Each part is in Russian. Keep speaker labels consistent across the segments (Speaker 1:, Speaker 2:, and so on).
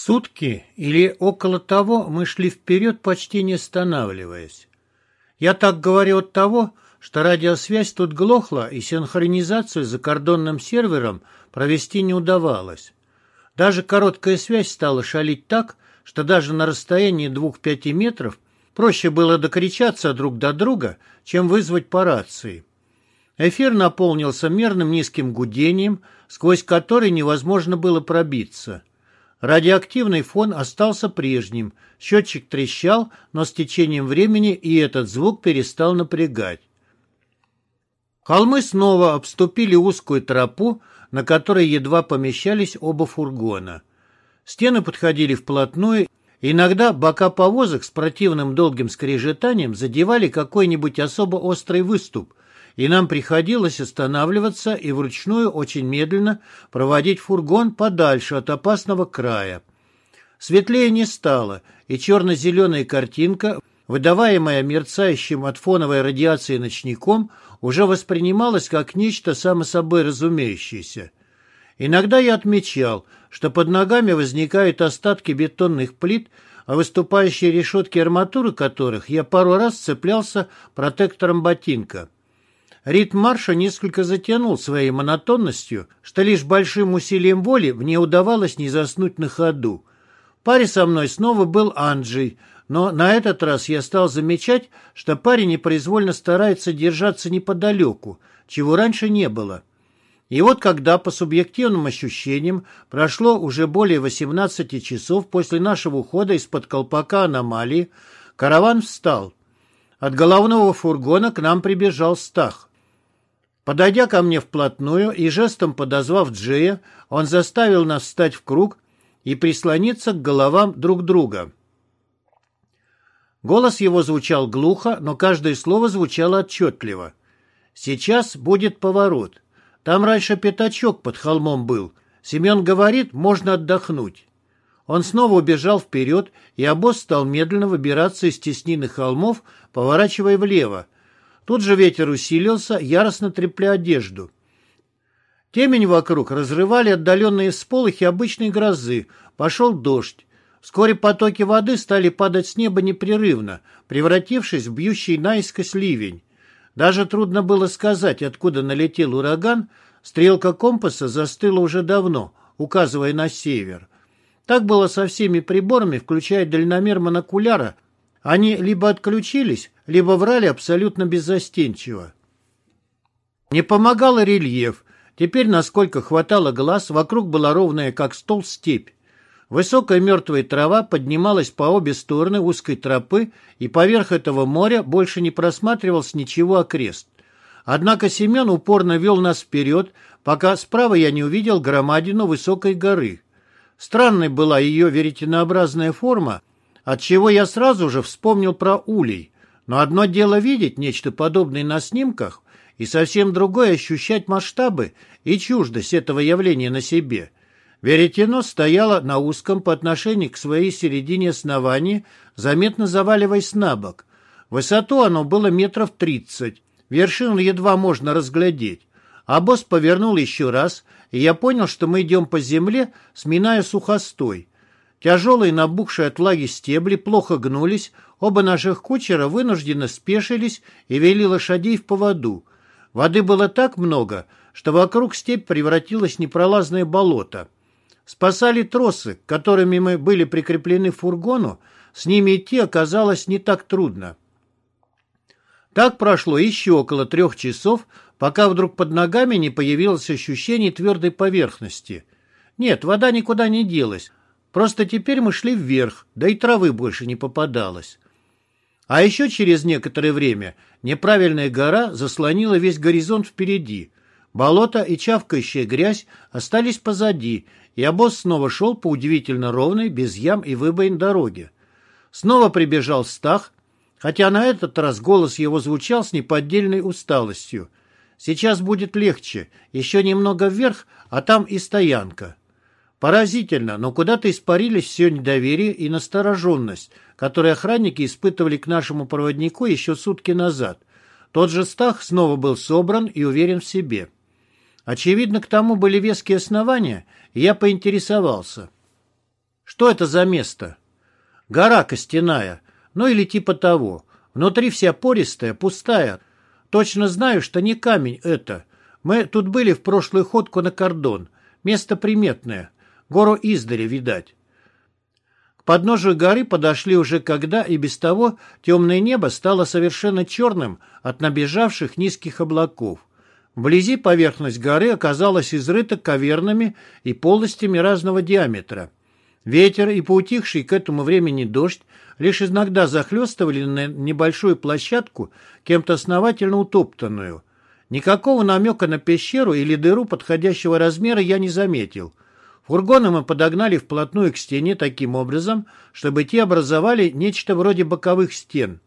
Speaker 1: Сутки или около того мы шли вперед, почти не останавливаясь. Я так говорю от того, что радиосвязь тут глохла и синхронизацию с закордонным сервером провести не удавалось. Даже короткая связь стала шалить так, что даже на расстоянии двух-пяти метров проще было докричаться друг до друга, чем вызвать по рации. Эфир наполнился мерным низким гудением, сквозь который невозможно было пробиться. Радиоактивный фон остался прежним, счетчик трещал, но с течением времени и этот звук перестал напрягать. Холмы снова обступили узкую тропу, на которой едва помещались оба фургона. Стены подходили вплотную, иногда бока повозок с противным долгим скрежетанием задевали какой-нибудь особо острый выступ, и нам приходилось останавливаться и вручную очень медленно проводить фургон подальше от опасного края. Светлее не стало, и черно-зеленая картинка, выдаваемая мерцающим от фоновой радиации ночником, уже воспринималась как нечто само собой разумеющееся. Иногда я отмечал, что под ногами возникают остатки бетонных плит, а выступающие решетки арматуры которых я пару раз цеплялся протектором ботинка. Ритм марша несколько затянул своей монотонностью, что лишь большим усилием воли мне удавалось не заснуть на ходу. паре со мной снова был Анджей, но на этот раз я стал замечать, что парень непроизвольно старается держаться неподалеку, чего раньше не было. И вот когда, по субъективным ощущениям, прошло уже более 18 часов после нашего ухода из-под колпака аномалии, караван встал. От головного фургона к нам прибежал Стах. Подойдя ко мне вплотную и жестом подозвав Джея, он заставил нас встать в круг и прислониться к головам друг друга. Голос его звучал глухо, но каждое слово звучало отчетливо. «Сейчас будет поворот. Там раньше пятачок под холмом был. Семен говорит, можно отдохнуть». Он снова убежал вперед, и обоз стал медленно выбираться из теснины холмов, поворачивая влево, Тут же ветер усилился, яростно трепля одежду. Темень вокруг разрывали отдаленные сполохи обычной грозы. Пошел дождь. Вскоре потоки воды стали падать с неба непрерывно, превратившись в бьющий наискось ливень. Даже трудно было сказать, откуда налетел ураган, стрелка компаса застыла уже давно, указывая на север. Так было со всеми приборами, включая дальномер монокуляра, они либо отключились, либо врали абсолютно беззастенчиво. Не помогал рельеф. Теперь, насколько хватало глаз, вокруг была ровная, как стол, степь. Высокая мертвая трава поднималась по обе стороны узкой тропы, и поверх этого моря больше не просматривалось ничего окрест. Однако Семен упорно вел нас вперед, пока справа я не увидел громадину высокой горы. Странной была ее веретенообразная форма, отчего я сразу же вспомнил про улей. Но одно дело видеть нечто подобное на снимках, и совсем другое ощущать масштабы и чуждость этого явления на себе. Веретено стояло на узком по отношению к своей середине основании, заметно заваливаясь на бок. Высоту оно было метров тридцать. Вершину едва можно разглядеть. А босс повернул еще раз, и я понял, что мы идем по земле, сминая сухостой. Тяжелые набухшие от влаги стебли плохо гнулись, оба наших кучера вынужденно спешились и вели лошадей в поводу. Воды было так много, что вокруг степь превратилась в непролазное болото. Спасали тросы, которыми мы были прикреплены к фургону, с ними идти оказалось не так трудно. Так прошло еще около трех часов, пока вдруг под ногами не появилось ощущение твердой поверхности. Нет, вода никуда не делась, Просто теперь мы шли вверх, да и травы больше не попадалось. А еще через некоторое время неправильная гора заслонила весь горизонт впереди. Болото и чавкающая грязь остались позади, и обоз снова шел по удивительно ровной, без ям и выбоин дороге. Снова прибежал Стах, хотя на этот раз голос его звучал с неподдельной усталостью. «Сейчас будет легче, еще немного вверх, а там и стоянка». Поразительно, но куда-то испарились все недоверие и настороженность, которые охранники испытывали к нашему проводнику еще сутки назад. Тот же Стах снова был собран и уверен в себе. Очевидно, к тому были веские основания, и я поинтересовался. Что это за место? Гора костяная, ну или типа того. Внутри вся пористая, пустая. Точно знаю, что не камень это. Мы тут были в прошлую ходку на кордон. Место приметное. Гору издали видать. К подножию горы подошли уже когда и без того темное небо стало совершенно черным от набежавших низких облаков. Вблизи поверхность горы оказалась изрыта кавернами и полостями разного диаметра. Ветер и поутихший к этому времени дождь лишь иногда захлестывали на небольшую площадку, кем-то основательно утоптанную. Никакого намека на пещеру или дыру подходящего размера я не заметил. Фургоны мы подогнали вплотную к стене таким образом, чтобы те образовали нечто вроде боковых стен.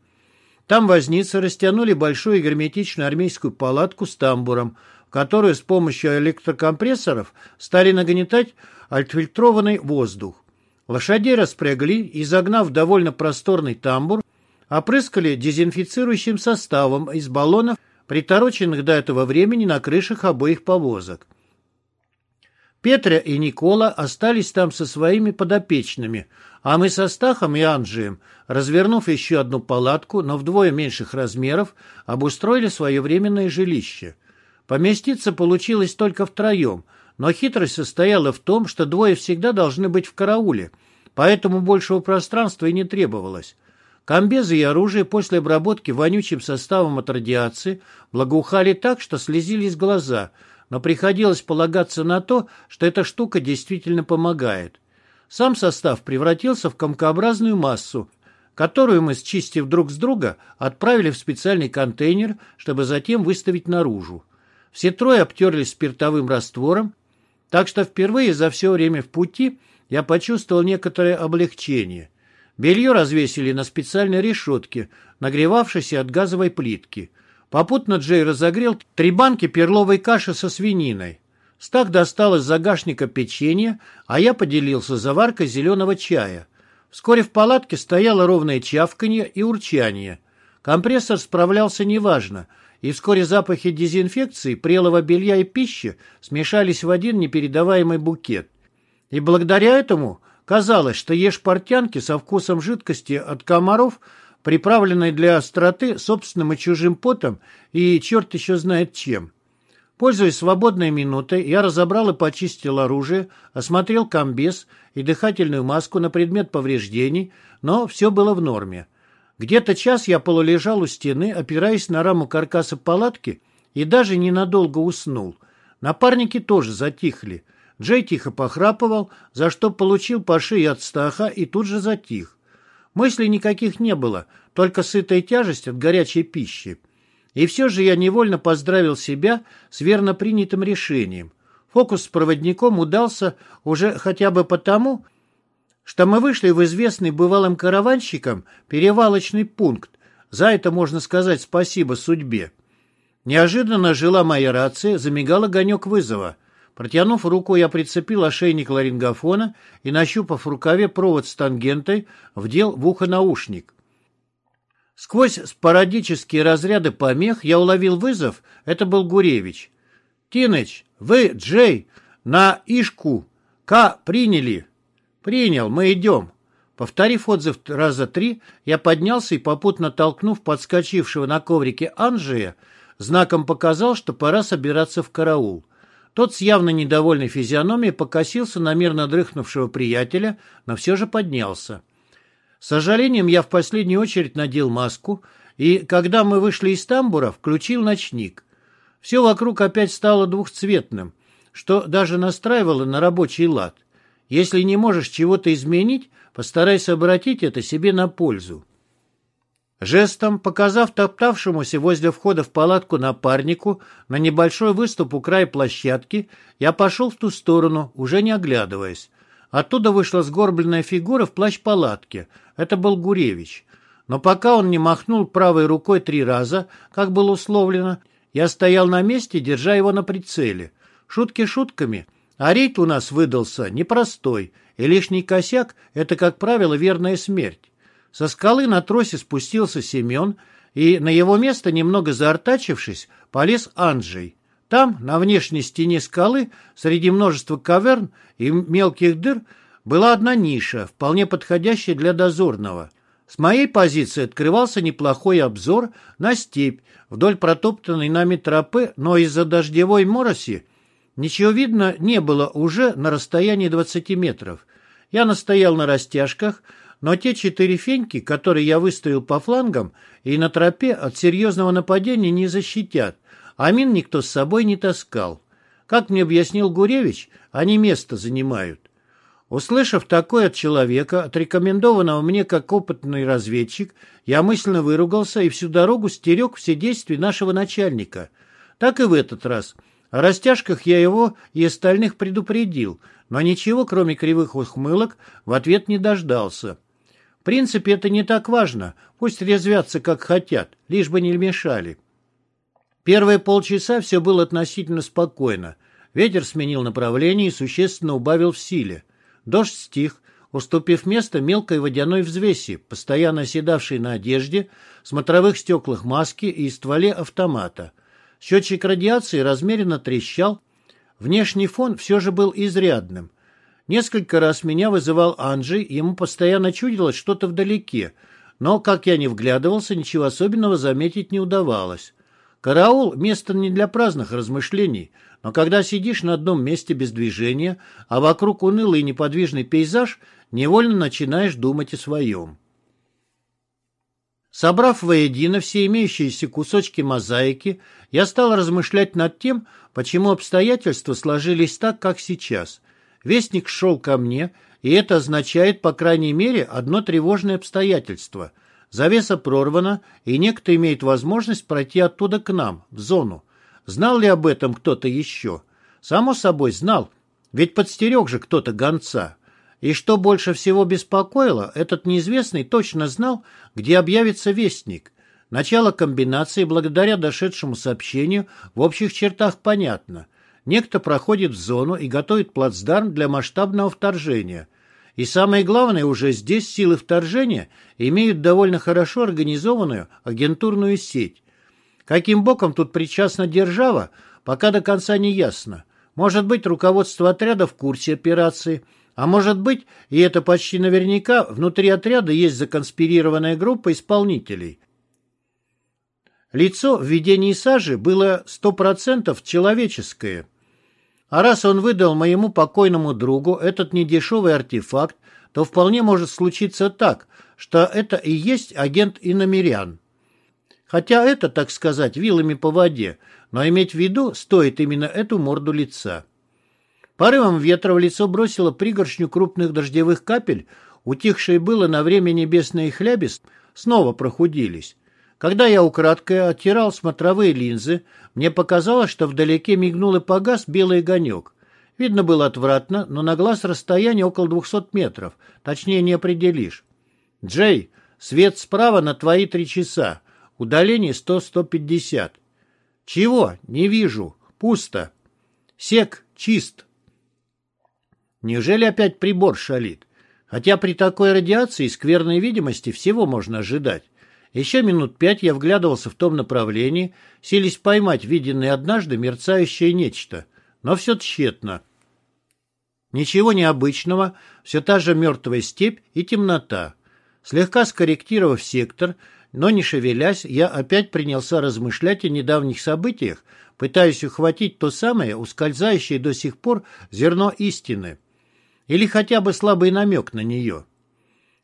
Speaker 1: Там возницы растянули большую герметичную армейскую палатку с тамбуром, в которую с помощью электрокомпрессоров стали нагнетать отфильтрованный воздух. Лошадей распрягли и, загнав довольно просторный тамбур, опрыскали дезинфицирующим составом из баллонов, притороченных до этого времени на крышах обоих повозок. Петра и Никола остались там со своими подопечными, а мы со Стахом и Анджием, развернув еще одну палатку, но вдвое меньших размеров, обустроили свое временное жилище. Поместиться получилось только втроем – но хитрость состояла в том, что двое всегда должны быть в карауле, поэтому большего пространства и не требовалось. Комбезы и оружие после обработки вонючим составом от радиации благоухали так, что слезились глаза, но приходилось полагаться на то, что эта штука действительно помогает. Сам состав превратился в комкообразную массу, которую мы, счистив друг с друга, отправили в специальный контейнер, чтобы затем выставить наружу. Все трое обтерлись спиртовым раствором так что впервые за все время в пути я почувствовал некоторое облегчение. Белье развесили на специальной решетке, нагревавшейся от газовой плитки. Попутно Джей разогрел три банки перловой каши со свининой. Стах достал из загашника печенье, а я поделился заваркой зеленого чая. Вскоре в палатке стояло ровное чавканье и урчание. Компрессор справлялся неважно — и вскоре запахи дезинфекции, прелого белья и пищи смешались в один непередаваемый букет. И благодаря этому казалось, что ешь портянки со вкусом жидкости от комаров, приправленной для остроты собственным и чужим потом и черт еще знает чем. Пользуясь свободной минутой, я разобрал и почистил оружие, осмотрел комбез и дыхательную маску на предмет повреждений, но все было в норме. Где-то час я полулежал у стены, опираясь на раму каркаса палатки, и даже ненадолго уснул. Напарники тоже затихли. Джей тихо похрапывал, за что получил по шее от стаха и тут же затих. Мыслей никаких не было, только сытая тяжесть от горячей пищи. И все же я невольно поздравил себя с верно принятым решением. Фокус с проводником удался уже хотя бы потому, что мы вышли в известный бывалым караванщикам перевалочный пункт. За это можно сказать спасибо судьбе. Неожиданно жила моя рация, замигал огонек вызова. Протянув руку, я прицепил ошейник ларингофона и, нащупав в рукаве провод с тангентой, вдел в ухо наушник. Сквозь спорадические разряды помех я уловил вызов. Это был Гуревич. «Тиныч, вы, Джей, на Ишку. К приняли». «Принял, мы идем». Повторив отзыв раза три, я поднялся и, попутно толкнув подскочившего на коврике Анжия, знаком показал, что пора собираться в караул. Тот с явно недовольной физиономией покосился на мирно дрыхнувшего приятеля, но все же поднялся. С сожалением я в последнюю очередь надел маску, и, когда мы вышли из тамбура, включил ночник. Все вокруг опять стало двухцветным, что даже настраивало на рабочий лад. Если не можешь чего-то изменить, постарайся обратить это себе на пользу. Жестом, показав топтавшемуся возле входа в палатку напарнику на небольшой выступ у края площадки, я пошел в ту сторону, уже не оглядываясь. Оттуда вышла сгорбленная фигура в плащ-палатке. Это был Гуревич. Но пока он не махнул правой рукой три раза, как было условлено, я стоял на месте, держа его на прицеле. Шутки шутками — а рейд у нас выдался непростой, и лишний косяк — это, как правило, верная смерть. Со скалы на тросе спустился Семен, и на его место, немного заортачившись, полез Анджей. Там, на внешней стене скалы, среди множества каверн и мелких дыр, была одна ниша, вполне подходящая для дозорного. С моей позиции открывался неплохой обзор на степь вдоль протоптанной нами тропы, но из-за дождевой мороси ничего видно не было уже на расстоянии 20 метров. Я настоял на растяжках, но те четыре феньки, которые я выставил по флангам и на тропе, от серьезного нападения не защитят, а мин никто с собой не таскал. Как мне объяснил Гуревич, они место занимают. Услышав такое от человека, отрекомендованного мне как опытный разведчик, я мысленно выругался и всю дорогу стерег все действия нашего начальника. Так и в этот раз. О растяжках я его и остальных предупредил, но ничего, кроме кривых ухмылок, в ответ не дождался. В принципе, это не так важно, пусть резвятся как хотят, лишь бы не мешали. Первые полчаса все было относительно спокойно. Ветер сменил направление и существенно убавил в силе. Дождь стих, уступив место мелкой водяной взвеси, постоянно оседавшей на одежде, смотровых стеклах маски и стволе автомата. Счетчик радиации размеренно трещал. Внешний фон все же был изрядным. Несколько раз меня вызывал Анджей, ему постоянно чудилось что-то вдалеке, но, как я не вглядывался, ничего особенного заметить не удавалось. Караул – место не для праздных размышлений, но когда сидишь на одном месте без движения, а вокруг унылый и неподвижный пейзаж, невольно начинаешь думать о своем. Собрав воедино все имеющиеся кусочки мозаики, я стал размышлять над тем, почему обстоятельства сложились так, как сейчас. Вестник шел ко мне, и это означает, по крайней мере, одно тревожное обстоятельство. Завеса прорвана, и некто имеет возможность пройти оттуда к нам, в зону. Знал ли об этом кто-то еще? Само собой, знал, ведь подстерег же кто-то гонца. И что больше всего беспокоило, этот неизвестный точно знал, где объявится вестник. Начало комбинации, благодаря дошедшему сообщению, в общих чертах понятно. Некто проходит в зону и готовит плацдарм для масштабного вторжения. И самое главное, уже здесь силы вторжения имеют довольно хорошо организованную агентурную сеть. Каким боком тут причастна держава, пока до конца не ясно. Может быть, руководство отряда в курсе операции, а может быть, и это почти наверняка, внутри отряда есть законспирированная группа исполнителей. Лицо в видении Сажи было сто процентов человеческое. А раз он выдал моему покойному другу этот недешевый артефакт, то вполне может случиться так, что это и есть агент иномерян. Хотя это, так сказать, вилами по воде, но иметь в виду стоит именно эту морду лица. Порывом ветра в лицо бросило пригоршню крупных дождевых капель, утихшие было на время небесные хляби снова прохудились. Когда я украдкой оттирал смотровые линзы, мне показалось, что вдалеке мигнул и погас белый огонек. Видно было отвратно, но на глаз расстояние около двухсот метров, точнее не определишь. «Джей, свет справа на твои три часа. Удаление 100-150. Чего? Не вижу. Пусто. Сек чист. Неужели опять прибор шалит? Хотя при такой радиации и скверной видимости всего можно ожидать. Еще минут пять я вглядывался в том направлении, сились поймать виденное однажды мерцающее нечто. Но все тщетно. Ничего необычного, все та же мертвая степь и темнота. Слегка скорректировав сектор, но не шевелясь, я опять принялся размышлять о недавних событиях, пытаясь ухватить то самое, ускользающее до сих пор зерно истины. Или хотя бы слабый намек на нее.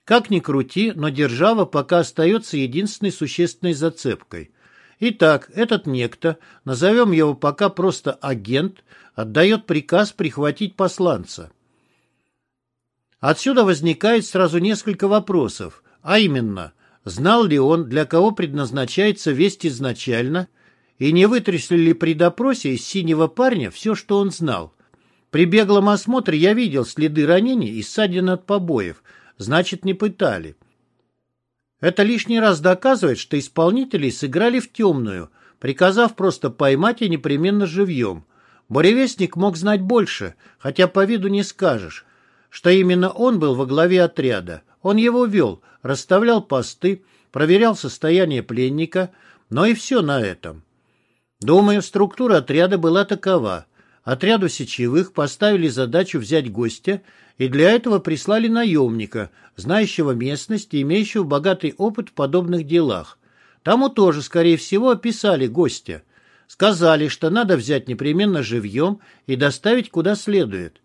Speaker 1: Как ни крути, но держава пока остается единственной существенной зацепкой. Итак, этот некто, назовем его пока просто агент, отдает приказ прихватить посланца. Отсюда возникает сразу несколько вопросов, а именно, Знал ли он, для кого предназначается весть изначально, и не вытрясли ли при допросе из синего парня все, что он знал? При беглом осмотре я видел следы ранений и ссадин от побоев, значит, не пытали. Это лишний раз доказывает, что исполнители сыграли в темную, приказав просто поймать и непременно живьем. Буревестник мог знать больше, хотя по виду не скажешь, что именно он был во главе отряда. Он его вел, расставлял посты, проверял состояние пленника, но и все на этом. Думаю, структура отряда была такова. Отряду сечевых поставили задачу взять гостя и для этого прислали наемника, знающего местность и имеющего богатый опыт в подобных делах. Тому тоже, скорее всего, описали гостя. Сказали, что надо взять непременно живьем и доставить куда следует.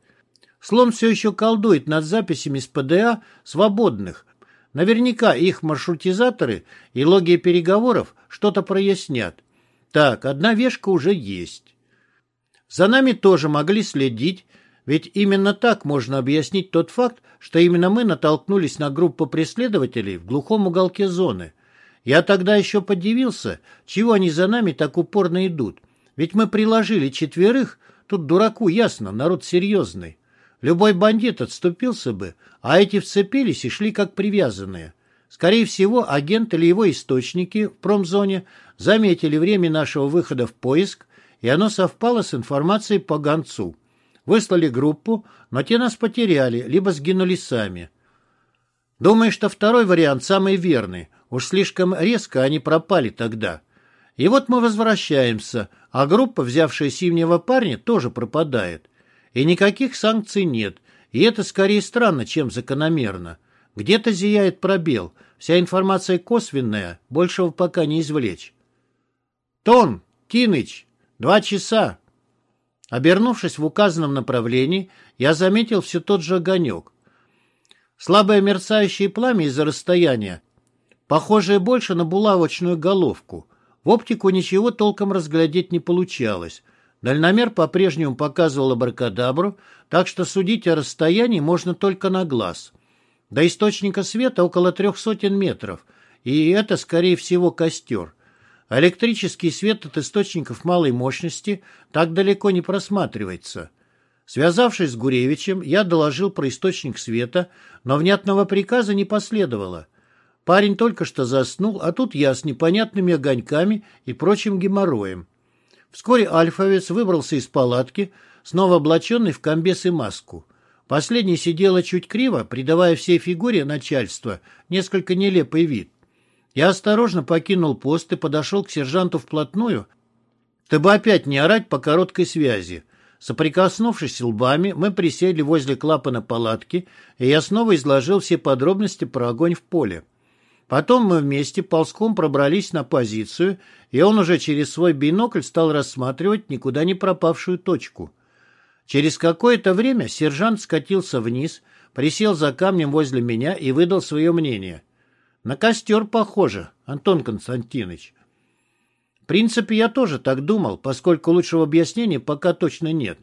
Speaker 1: Слон все еще колдует над записями с ПДА свободных. Наверняка их маршрутизаторы и логи переговоров что-то прояснят. Так, одна вешка уже есть. За нами тоже могли следить, ведь именно так можно объяснить тот факт, что именно мы натолкнулись на группу преследователей в глухом уголке зоны. Я тогда еще подивился, чего они за нами так упорно идут. Ведь мы приложили четверых, тут дураку ясно, народ серьезный. Любой бандит отступился бы, а эти вцепились и шли как привязанные. Скорее всего, агент или его источники в промзоне заметили время нашего выхода в поиск, и оно совпало с информацией по гонцу. Выслали группу, но те нас потеряли, либо сгинули сами. Думаю, что второй вариант самый верный. Уж слишком резко они пропали тогда. И вот мы возвращаемся, а группа, взявшая синего парня, тоже пропадает. И никаких санкций нет, и это скорее странно, чем закономерно. Где-то зияет пробел, вся информация косвенная, большего пока не извлечь. «Тон! Тиныч! Два часа!» Обернувшись в указанном направлении, я заметил все тот же огонек. Слабое мерцающее пламя из-за расстояния, похожее больше на булавочную головку. В оптику ничего толком разглядеть не получалось. Дальномер по-прежнему показывал абракадабру, так что судить о расстоянии можно только на глаз. До источника света около трех сотен метров, и это, скорее всего, костер — Электрический свет от источников малой мощности так далеко не просматривается. Связавшись с Гуревичем, я доложил про источник света, но внятного приказа не последовало. Парень только что заснул, а тут я с непонятными огоньками и прочим геморроем. Вскоре Альфовец выбрался из палатки, снова облаченный в комбес и маску. Последний сидела чуть криво, придавая всей фигуре начальства несколько нелепый вид. Я осторожно покинул пост и подошел к сержанту вплотную, чтобы опять не орать по короткой связи. Соприкоснувшись лбами, мы присели возле клапана палатки, и я снова изложил все подробности про огонь в поле. Потом мы вместе ползком пробрались на позицию, и он уже через свой бинокль стал рассматривать никуда не пропавшую точку. Через какое-то время сержант скатился вниз, присел за камнем возле меня и выдал свое мнение — на костер похоже, Антон Константинович. В принципе, я тоже так думал, поскольку лучшего объяснения пока точно нет.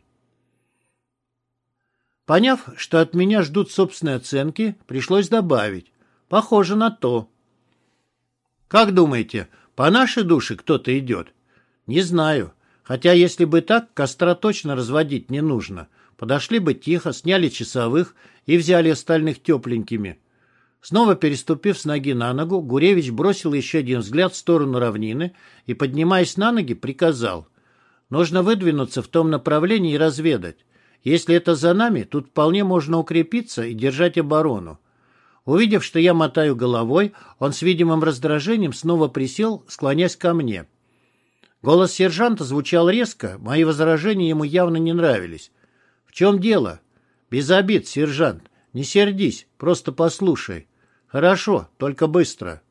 Speaker 1: Поняв, что от меня ждут собственные оценки, пришлось добавить. Похоже на то. Как думаете, по нашей душе кто-то идет? Не знаю. Хотя, если бы так, костра точно разводить не нужно. Подошли бы тихо, сняли часовых и взяли остальных тепленькими. Снова переступив с ноги на ногу, Гуревич бросил еще один взгляд в сторону равнины и, поднимаясь на ноги, приказал. «Нужно выдвинуться в том направлении и разведать. Если это за нами, тут вполне можно укрепиться и держать оборону». Увидев, что я мотаю головой, он с видимым раздражением снова присел, склонясь ко мне. Голос сержанта звучал резко, мои возражения ему явно не нравились. «В чем дело?» «Без обид, сержант. Не сердись, просто послушай. Хорошо, только быстро.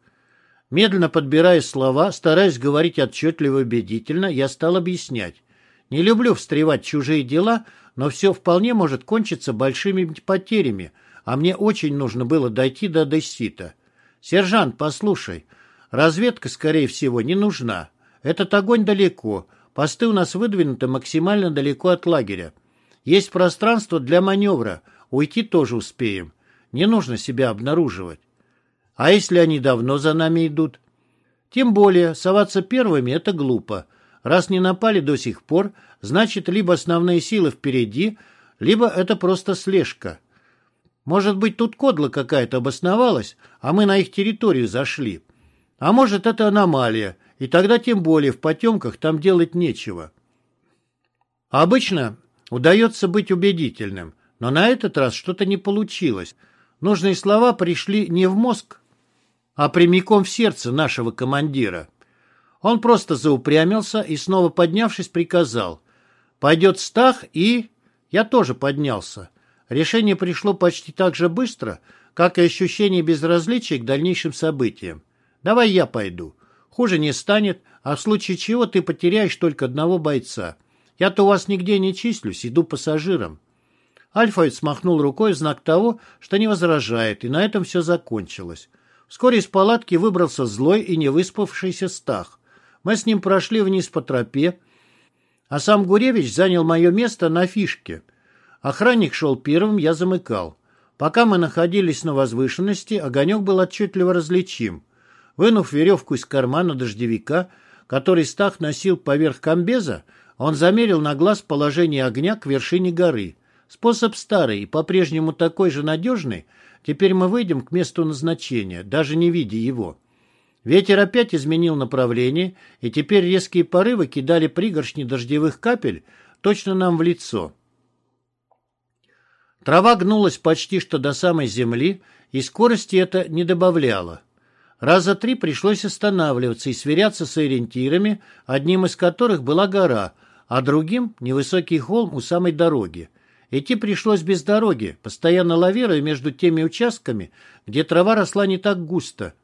Speaker 1: Медленно подбирая слова, стараясь говорить отчетливо и убедительно, я стал объяснять. Не люблю встревать чужие дела, но все вполне может кончиться большими потерями, а мне очень нужно было дойти до Дессита. Сержант, послушай, разведка, скорее всего, не нужна. Этот огонь далеко, посты у нас выдвинуты максимально далеко от лагеря. Есть пространство для маневра, уйти тоже успеем. Не нужно себя обнаруживать. А если они давно за нами идут? Тем более, соваться первыми — это глупо. Раз не напали до сих пор, значит, либо основные силы впереди, либо это просто слежка. Может быть, тут кодла какая-то обосновалась, а мы на их территорию зашли. А может, это аномалия, и тогда тем более в потемках там делать нечего. Обычно удается быть убедительным, но на этот раз что-то не получилось. Нужные слова пришли не в мозг, а прямиком в сердце нашего командира. Он просто заупрямился и, снова поднявшись, приказал. «Пойдет Стах и...» Я тоже поднялся. Решение пришло почти так же быстро, как и ощущение безразличия к дальнейшим событиям. «Давай я пойду. Хуже не станет, а в случае чего ты потеряешь только одного бойца. Я-то у вас нигде не числюсь, иду пассажиром». Альфа смахнул рукой в знак того, что не возражает, и на этом все закончилось. Вскоре из палатки выбрался злой и невыспавшийся Стах. Мы с ним прошли вниз по тропе, а сам Гуревич занял мое место на фишке. Охранник шел первым, я замыкал. Пока мы находились на возвышенности, огонек был отчетливо различим. Вынув веревку из кармана дождевика, который Стах носил поверх комбеза, он замерил на глаз положение огня к вершине горы. Способ старый и по-прежнему такой же надежный. Теперь мы выйдем к месту назначения, даже не видя его. Ветер опять изменил направление, и теперь резкие порывы кидали пригоршни дождевых капель точно нам в лицо. Трава гнулась почти что до самой земли, и скорости это не добавляло. Раза три пришлось останавливаться и сверяться с ориентирами, одним из которых была гора, а другим — невысокий холм у самой дороги. Идти пришлось без дороги, постоянно лавируя между теми участками, где трава росла не так густо,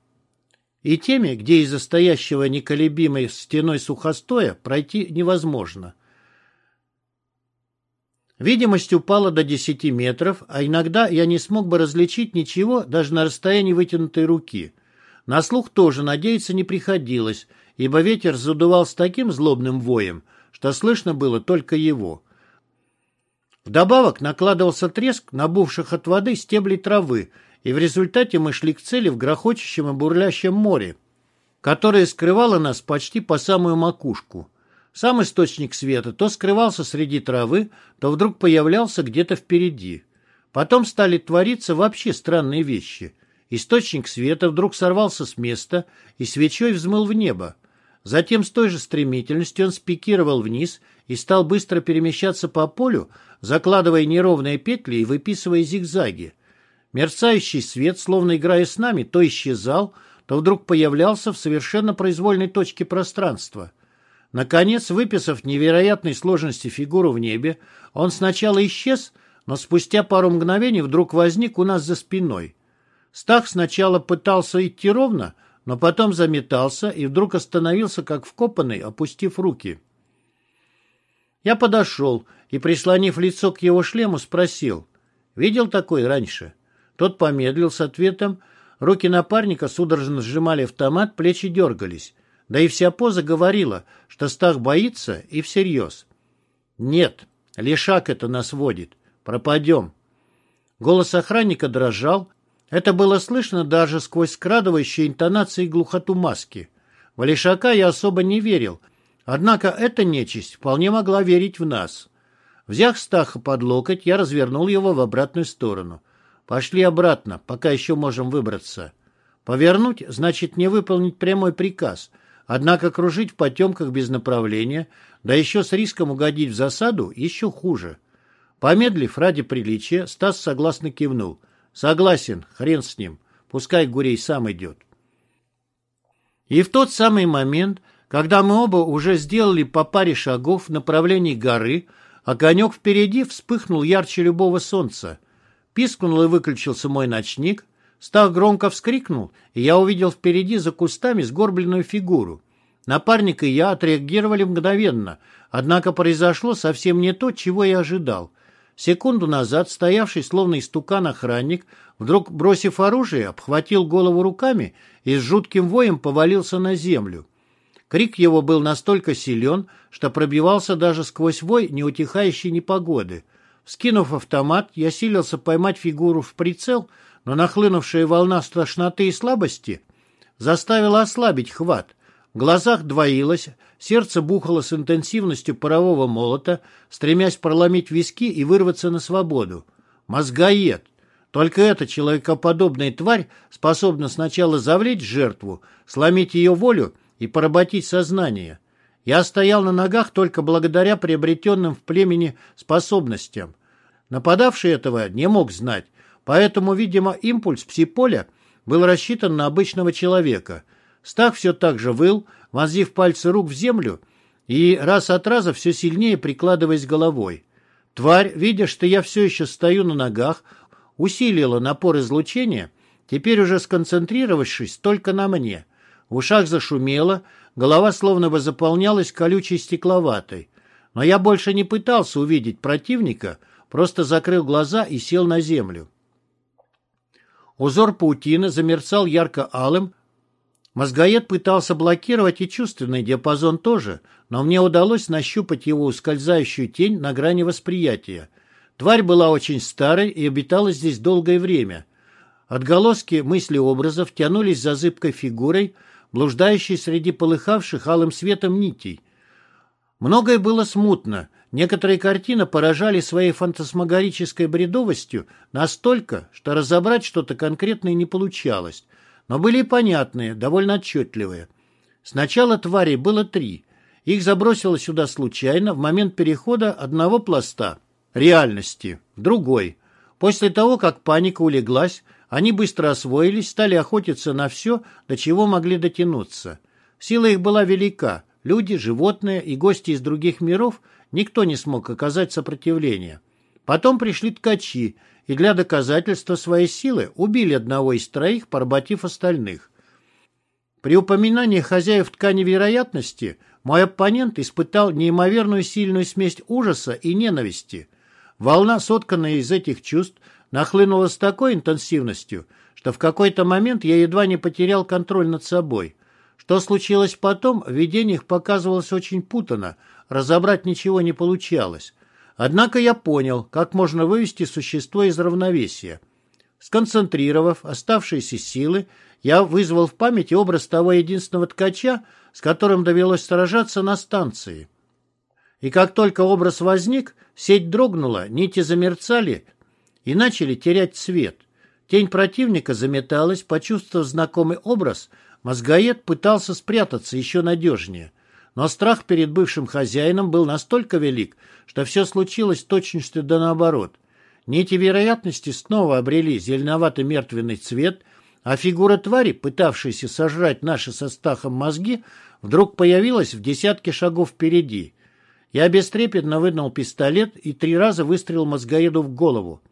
Speaker 1: и теми, где из-за стоящего неколебимой стеной сухостоя пройти невозможно. Видимость упала до 10 метров, а иногда я не смог бы различить ничего даже на расстоянии вытянутой руки. На слух тоже надеяться не приходилось, ибо ветер задувал с таким злобным воем, что слышно было только его. Вдобавок накладывался треск набувших от воды стеблей травы, и в результате мы шли к цели в грохочущем и бурлящем море, которое скрывало нас почти по самую макушку. Сам источник света то скрывался среди травы, то вдруг появлялся где-то впереди. Потом стали твориться вообще странные вещи. Источник света вдруг сорвался с места и свечой взмыл в небо. Затем с той же стремительностью он спикировал вниз и стал быстро перемещаться по полю, закладывая неровные петли и выписывая зигзаги. Мерцающий свет, словно играя с нами, то исчезал, то вдруг появлялся в совершенно произвольной точке пространства. Наконец, выписав невероятной сложности фигуру в небе, он сначала исчез, но спустя пару мгновений вдруг возник у нас за спиной. Стах сначала пытался идти ровно, но потом заметался и вдруг остановился, как вкопанный, опустив руки. Я подошел и, прислонив лицо к его шлему, спросил, «Видел такой раньше?» Тот помедлил с ответом, руки напарника судорожно сжимали автомат, плечи дергались. Да и вся поза говорила, что Стах боится и всерьез. «Нет, лишак это нас водит. Пропадем». Голос охранника дрожал, это было слышно даже сквозь скрадывающие интонации глухоту маски. В Лешака я особо не верил, однако эта нечисть вполне могла верить в нас. Взяв Стаха под локоть, я развернул его в обратную сторону. «Пошли обратно, пока еще можем выбраться». Повернуть значит не выполнить прямой приказ, однако кружить в потемках без направления, да еще с риском угодить в засаду, еще хуже. Помедлив ради приличия, Стас согласно кивнул – Согласен, хрен с ним. Пускай Гурей сам идет. И в тот самый момент, когда мы оба уже сделали по паре шагов в направлении горы, огонек впереди вспыхнул ярче любого солнца. Пискнул и выключился мой ночник. Стах громко вскрикнул, и я увидел впереди за кустами сгорбленную фигуру. Напарник и я отреагировали мгновенно, однако произошло совсем не то, чего я ожидал — Секунду назад стоявший словно истукан охранник, вдруг бросив оружие, обхватил голову руками и с жутким воем повалился на землю. Крик его был настолько силен, что пробивался даже сквозь вой неутихающей непогоды. Вскинув автомат, я силился поймать фигуру в прицел, но нахлынувшая волна страшноты и слабости заставила ослабить хват. Глазах двоилось, сердце бухало с интенсивностью парового молота, стремясь проломить виски и вырваться на свободу. Мозгоед! Только эта человекоподобная тварь способна сначала завлечь жертву, сломить ее волю и поработить сознание. Я стоял на ногах только благодаря приобретенным в племени способностям. Нападавший этого не мог знать, поэтому, видимо, импульс псиполя был рассчитан на обычного человека — Стах все так же выл, вонзив пальцы рук в землю и раз от раза все сильнее прикладываясь головой. Тварь, видя, что я все еще стою на ногах, усилила напор излучения, теперь уже сконцентрировавшись только на мне. В ушах зашумело, голова словно бы заполнялась колючей стекловатой. Но я больше не пытался увидеть противника, просто закрыл глаза и сел на землю. Узор паутины замерцал ярко-алым. Мозгоед пытался блокировать и чувственный диапазон тоже, но мне удалось нащупать его ускользающую тень на грани восприятия. Тварь была очень старой и обитала здесь долгое время. Отголоски мысли-образов тянулись за зыбкой фигурой, блуждающей среди полыхавших алым светом нитей. Многое было смутно, некоторые картины поражали своей фантасмагорической бредовостью настолько, что разобрать что-то конкретное не получалось, но были и понятные, довольно отчетливые. Сначала тварей было три. Их забросило сюда случайно в момент перехода одного пласта реальности в другой. После того, как паника улеглась, они быстро освоились, стали охотиться на все, до чего могли дотянуться. Сила их была велика. Люди, животные и гости из других миров никто не смог оказать сопротивление. Потом пришли ткачи, и для доказательства своей силы убили одного из троих, поработив остальных. При упоминании хозяев ткани вероятности мой оппонент испытал неимоверную сильную смесь ужаса и ненависти. Волна, сотканная из этих чувств, нахлынула с такой интенсивностью, что в какой-то момент я едва не потерял контроль над собой. Что случилось потом, в видениях показывалось очень путано, разобрать ничего не получалось. Однако я понял, как можно вывести существо из равновесия. Сконцентрировав оставшиеся силы, я вызвал в памяти образ того единственного ткача, с которым довелось сражаться на станции. И как только образ возник, сеть дрогнула, нити замерцали и начали терять цвет. Тень противника заметалась, почувствовав знакомый образ, мозгоед пытался спрятаться еще надежнее. Но страх перед бывшим хозяином был настолько велик, что все случилось точностью да наоборот. Нити вероятности снова обрели зеленовато-мертвенный цвет, а фигура твари, пытавшейся сожрать наши со Стахом мозги, вдруг появилась в десятке шагов впереди. Я бестрепетно вынул пистолет и три раза выстрелил мозгоеду в голову.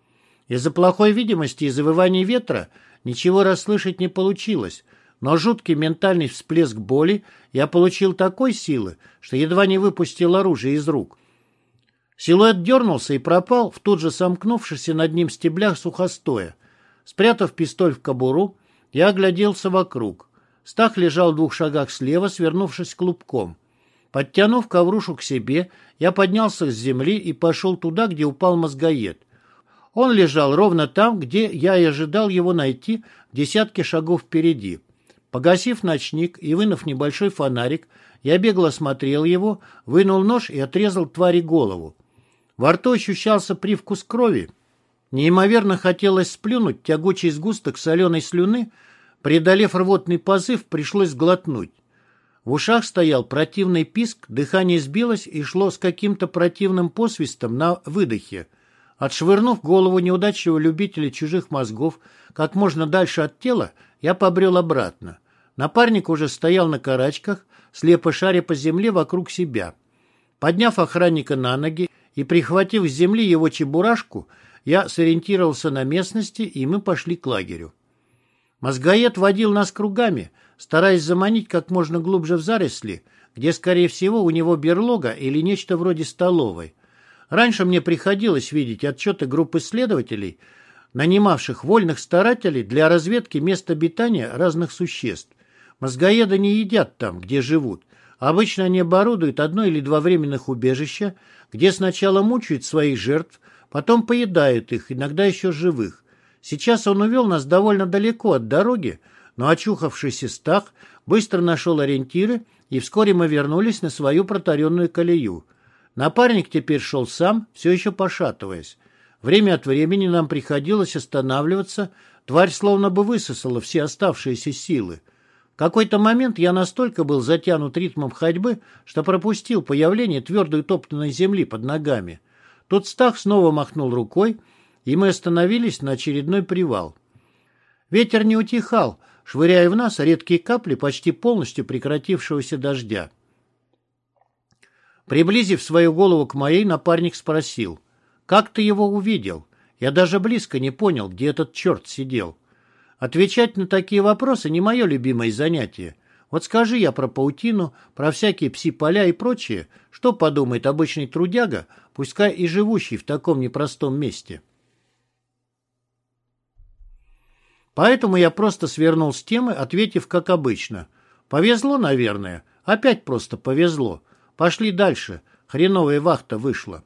Speaker 1: Из-за плохой видимости и завывания ветра ничего расслышать не получилось, но жуткий ментальный всплеск боли я получил такой силы, что едва не выпустил оружие из рук. Силуэт дернулся и пропал в тут же сомкнувшихся над ним стеблях сухостоя. Спрятав пистоль в кобуру, я огляделся вокруг. Стах лежал в двух шагах слева, свернувшись клубком. Подтянув коврушу к себе, я поднялся с земли и пошел туда, где упал мозгоед. Он лежал ровно там, где я и ожидал его найти, в десятке шагов впереди. Погасив ночник и вынув небольшой фонарик, я бегло осмотрел его, вынул нож и отрезал твари голову. Во рту ощущался привкус крови. Неимоверно хотелось сплюнуть тягучий сгусток соленой слюны, преодолев рвотный позыв, пришлось глотнуть. В ушах стоял противный писк, дыхание сбилось и шло с каким-то противным посвистом на выдохе. Отшвырнув голову неудачливого любителя чужих мозгов как можно дальше от тела, я побрел обратно. Напарник уже стоял на карачках, слепо шаря по земле вокруг себя. Подняв охранника на ноги и прихватив с земли его чебурашку, я сориентировался на местности, и мы пошли к лагерю. Мозгоед водил нас кругами, стараясь заманить как можно глубже в заросли, где, скорее всего, у него берлога или нечто вроде столовой. Раньше мне приходилось видеть отчеты групп исследователей, нанимавших вольных старателей для разведки мест обитания разных существ. Мозгоеды не едят там, где живут. Обычно они оборудуют одно или два временных убежища, где сначала мучают своих жертв, потом поедают их, иногда еще живых. Сейчас он увел нас довольно далеко от дороги, но очухавшийся Стах быстро нашел ориентиры, и вскоре мы вернулись на свою протаренную колею. Напарник теперь шел сам, все еще пошатываясь. Время от времени нам приходилось останавливаться, тварь словно бы высосала все оставшиеся силы. В какой-то момент я настолько был затянут ритмом ходьбы, что пропустил появление твердой топтанной земли под ногами. Тут Стах снова махнул рукой, и мы остановились на очередной привал. Ветер не утихал, швыряя в нас редкие капли почти полностью прекратившегося дождя. Приблизив свою голову к моей, напарник спросил. Как ты его увидел? Я даже близко не понял, где этот черт сидел. Отвечать на такие вопросы не мое любимое занятие. Вот скажи я про паутину, про всякие пси-поля и прочее, что подумает обычный трудяга, пускай и живущий в таком непростом месте. Поэтому я просто свернул с темы, ответив как обычно. Повезло, наверное. Опять просто повезло. Пошли дальше. Хреновая вахта вышла.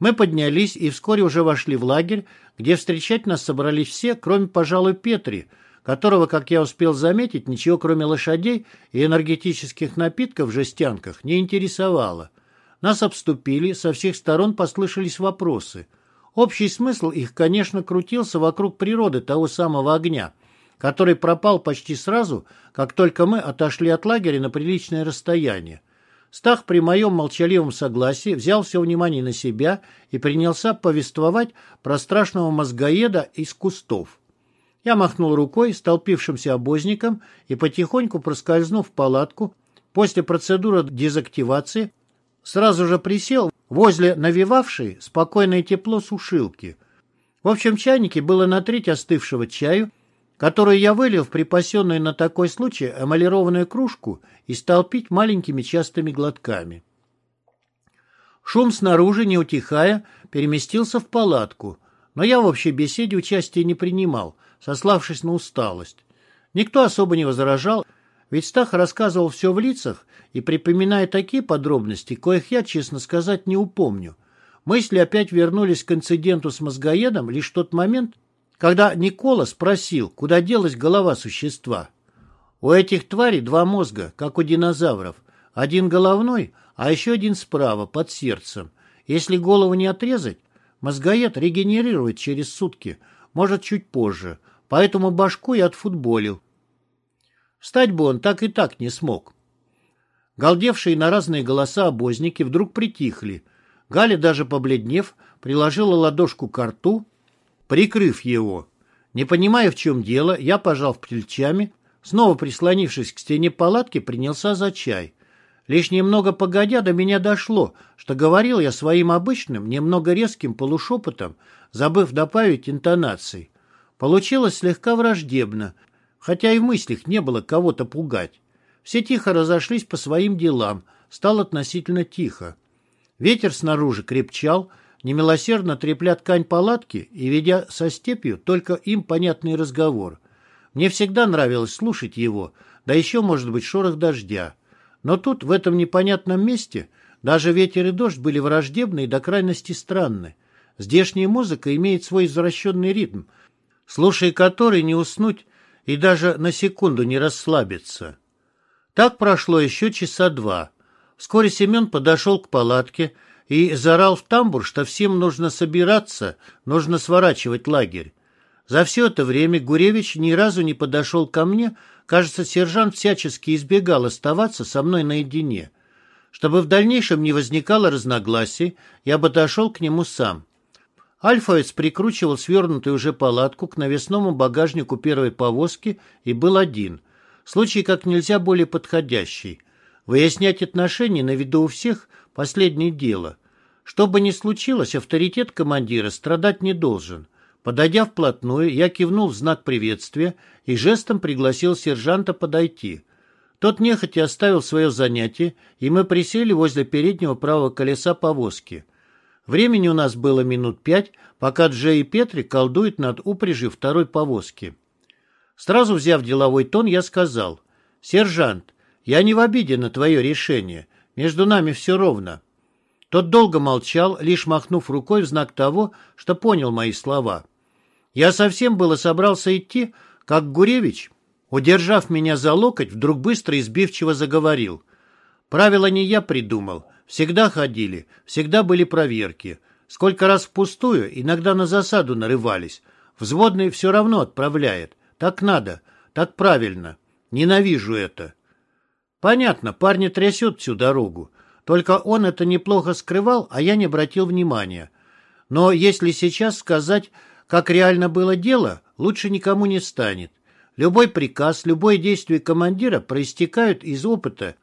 Speaker 1: Мы поднялись и вскоре уже вошли в лагерь, где встречать нас собрались все, кроме, пожалуй, Петри, которого, как я успел заметить, ничего кроме лошадей и энергетических напитков в жестянках не интересовало. Нас обступили, со всех сторон послышались вопросы. Общий смысл их, конечно, крутился вокруг природы того самого огня, который пропал почти сразу, как только мы отошли от лагеря на приличное расстояние. Стах при моем молчаливом согласии взял все внимание на себя и принялся повествовать про страшного мозгоеда из кустов. Я махнул рукой столпившимся обозникам и, потихоньку проскользнув в палатку, после процедуры дезактивации, сразу же присел возле навевавшей спокойное тепло сушилки. В общем чайнике было на треть остывшего чаю, которую я вылил в припасенную на такой случай эмалированную кружку и стал пить маленькими частыми глотками. Шум снаружи, не утихая, переместился в палатку, но я в общей беседе участия не принимал, сославшись на усталость. Никто особо не возражал, ведь Стах рассказывал все в лицах и припоминая такие подробности, коих я, честно сказать, не упомню. Мысли опять вернулись к инциденту с мозгоедом лишь в тот момент, когда Никола спросил, куда делась голова существа. У этих тварей два мозга, как у динозавров. Один головной, а еще один справа, под сердцем. Если голову не отрезать, мозгоед регенерирует через сутки, может, чуть позже. Поэтому башку я отфутболил. Встать бы он так и так не смог. Галдевшие на разные голоса обозники вдруг притихли. Галя, даже побледнев, приложила ладошку к рту прикрыв его. Не понимая, в чем дело, я, пожал плечами, снова прислонившись к стене палатки, принялся за чай. Лишь немного погодя до меня дошло, что говорил я своим обычным, немного резким полушепотом, забыв добавить интонаций. Получилось слегка враждебно, хотя и в мыслях не было кого-то пугать. Все тихо разошлись по своим делам, стало относительно тихо. Ветер снаружи крепчал, немилосердно трепля ткань палатки и ведя со степью только им понятный разговор. Мне всегда нравилось слушать его, да еще, может быть, шорох дождя. Но тут, в этом непонятном месте, даже ветер и дождь были враждебны и до крайности странны. Здешняя музыка имеет свой извращенный ритм, слушая который не уснуть и даже на секунду не расслабиться. Так прошло еще часа два. Вскоре Семен подошел к палатке и заорал в тамбур, что всем нужно собираться, нужно сворачивать лагерь. За все это время Гуревич ни разу не подошел ко мне, кажется, сержант всячески избегал оставаться со мной наедине. Чтобы в дальнейшем не возникало разногласий, я подошел к нему сам. Альфовец прикручивал свернутую уже палатку к навесному багажнику первой повозки и был один. Случай как нельзя более подходящий. Выяснять отношения на виду у всех – Последнее дело. Что бы ни случилось, авторитет командира страдать не должен. Подойдя вплотную, я кивнул в знак приветствия и жестом пригласил сержанта подойти. Тот нехотя оставил свое занятие, и мы присели возле переднего правого колеса повозки. Времени у нас было минут пять, пока Джей и Петри колдуют над упряжью второй повозки. Сразу взяв деловой тон, я сказал, «Сержант, я не в обиде на твое решение. Между нами все ровно». Тот долго молчал, лишь махнув рукой в знак того, что понял мои слова. Я совсем было собрался идти, как Гуревич, удержав меня за локоть, вдруг быстро и сбивчиво заговорил. Правила не я придумал. Всегда ходили, всегда были проверки. Сколько раз впустую, иногда на засаду нарывались. Взводный все равно отправляет. Так надо, так правильно. Ненавижу это. Понятно, парня трясет всю дорогу. Только он это неплохо скрывал, а я не обратил внимания. Но если сейчас сказать, как реально было дело, лучше никому не станет. Любой приказ, любое действие командира проистекают из опыта,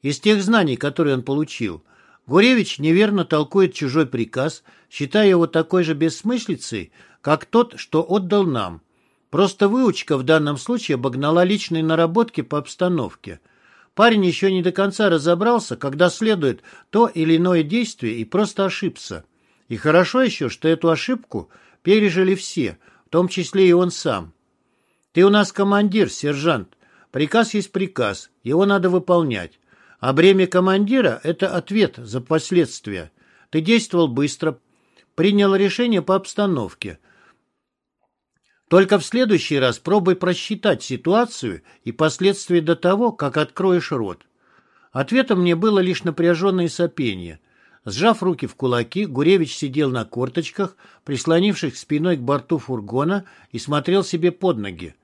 Speaker 1: из тех знаний, которые он получил. Гуревич неверно толкует чужой приказ, считая его такой же бессмыслицей, как тот, что отдал нам. Просто выучка в данном случае обогнала личные наработки по обстановке. Парень еще не до конца разобрался, когда следует то или иное действие, и просто ошибся. И хорошо еще, что эту ошибку пережили все, в том числе и он сам. «Ты у нас командир, сержант. Приказ есть приказ, его надо выполнять. А бремя командира – это ответ за последствия. Ты действовал быстро, принял решение по обстановке. Только в следующий раз пробуй просчитать ситуацию и последствия до того, как откроешь рот. Ответом мне было лишь напряженное сопение. Сжав руки в кулаки, Гуревич сидел на корточках, прислонившись спиной к борту фургона и смотрел себе под ноги.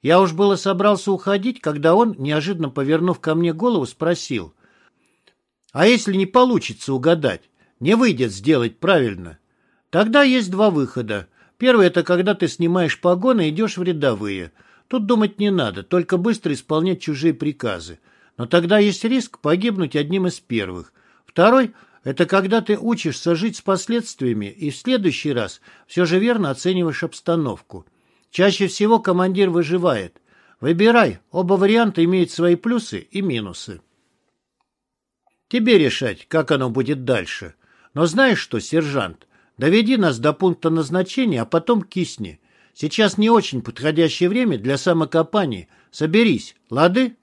Speaker 1: Я уж было собрался уходить, когда он, неожиданно повернув ко мне голову, спросил. «А если не получится угадать? Не выйдет сделать правильно?» «Тогда есть два выхода. Первый – это когда ты снимаешь погоны и идешь в рядовые. Тут думать не надо, только быстро исполнять чужие приказы. Но тогда есть риск погибнуть одним из первых. Второй – это когда ты учишься жить с последствиями и в следующий раз все же верно оцениваешь обстановку. Чаще всего командир выживает. Выбирай, оба варианта имеют свои плюсы и минусы. Тебе решать, как оно будет дальше. Но знаешь что, сержант, доведи нас до пункта назначения, а потом кисни. Сейчас не очень подходящее время для самокопаний. Соберись, лады?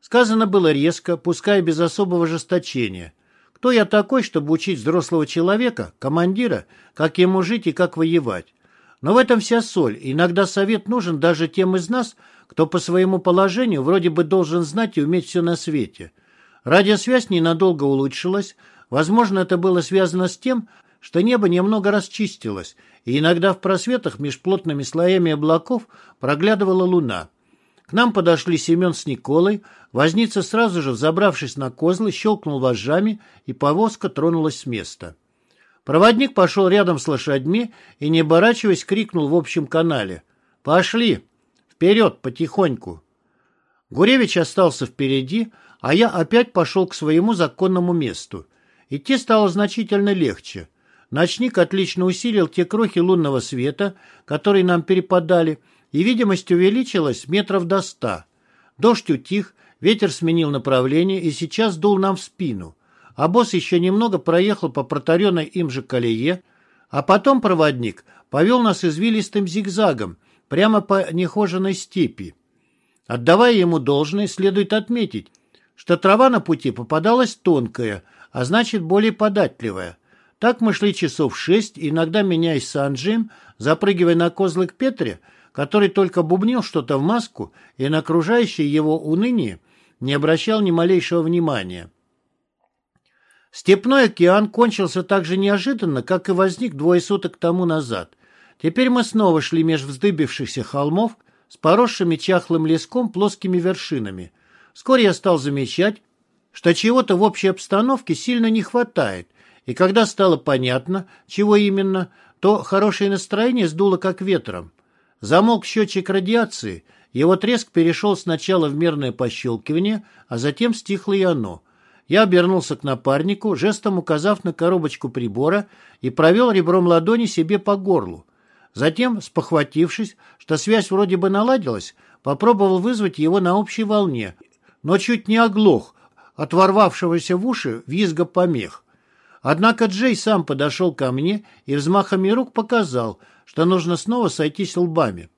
Speaker 1: Сказано было резко, пускай без особого жесточения. Кто я такой, чтобы учить взрослого человека, командира, как ему жить и как воевать? Но в этом вся соль, иногда совет нужен даже тем из нас, кто по своему положению вроде бы должен знать и уметь все на свете. Радиосвязь ненадолго улучшилась, возможно, это было связано с тем, что небо немного расчистилось, и иногда в просветах меж плотными слоями облаков проглядывала луна. К нам подошли Семен с Николой, возница сразу же, взобравшись на козлы, щелкнул вожжами, и повозка тронулась с места. Проводник пошел рядом с лошадьми и, не оборачиваясь, крикнул в общем канале. «Пошли! Вперед, потихоньку!» Гуревич остался впереди, а я опять пошел к своему законному месту. Идти стало значительно легче. Ночник отлично усилил те крохи лунного света, которые нам перепадали, и видимость увеличилась метров до ста. Дождь утих, ветер сменил направление и сейчас дул нам в спину. А босс еще немного проехал по протаренной им же колее, а потом проводник повел нас извилистым зигзагом прямо по нехоженной степи. Отдавая ему должное, следует отметить, что трава на пути попадалась тонкая, а значит более податливая. Так мы шли часов шесть, иногда меняясь с Анджием, запрыгивая на козлы к Петре, который только бубнил что-то в маску и на окружающее его уныние не обращал ни малейшего внимания. Степной океан кончился так же неожиданно, как и возник двое суток тому назад. Теперь мы снова шли меж вздыбившихся холмов с поросшими чахлым леском плоскими вершинами. Вскоре я стал замечать, что чего-то в общей обстановке сильно не хватает, и когда стало понятно, чего именно, то хорошее настроение сдуло как ветром. Замолк счетчик радиации, его треск перешел сначала в мерное пощелкивание, а затем стихло и оно. Я обернулся к напарнику, жестом указав на коробочку прибора и провел ребром ладони себе по горлу. Затем, спохватившись, что связь вроде бы наладилась, попробовал вызвать его на общей волне, но чуть не оглох от ворвавшегося в уши визга помех. Однако Джей сам подошел ко мне и взмахами рук показал, что нужно снова сойтись лбами.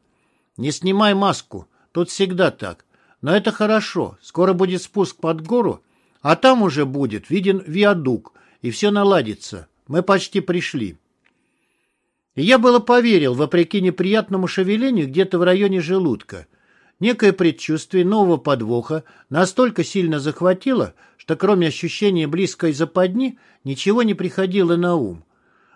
Speaker 1: «Не снимай маску, тут всегда так. Но это хорошо, скоро будет спуск под гору, а там уже будет виден виадук, и все наладится. Мы почти пришли». И я было поверил, вопреки неприятному шевелению где-то в районе желудка. Некое предчувствие нового подвоха настолько сильно захватило, что кроме ощущения близкой западни ничего не приходило на ум.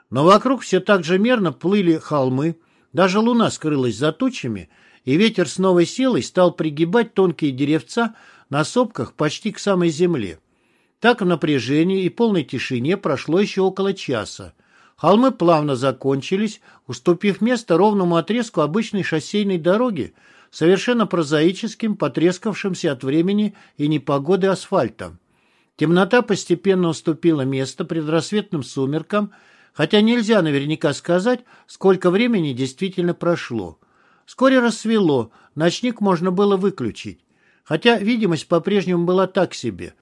Speaker 1: Но вокруг все так же мерно плыли холмы, даже луна скрылась за тучами, и ветер с новой силой стал пригибать тонкие деревца на сопках почти к самой земле. Так в напряжении и полной тишине прошло еще около часа. Холмы плавно закончились, уступив место ровному отрезку обычной шоссейной дороги, совершенно прозаическим, потрескавшимся от времени и непогоды асфальтом. Темнота постепенно уступила место предрассветным сумеркам, хотя нельзя наверняка сказать, сколько времени действительно прошло. Вскоре рассвело, ночник можно было выключить, хотя видимость по-прежнему была так себе.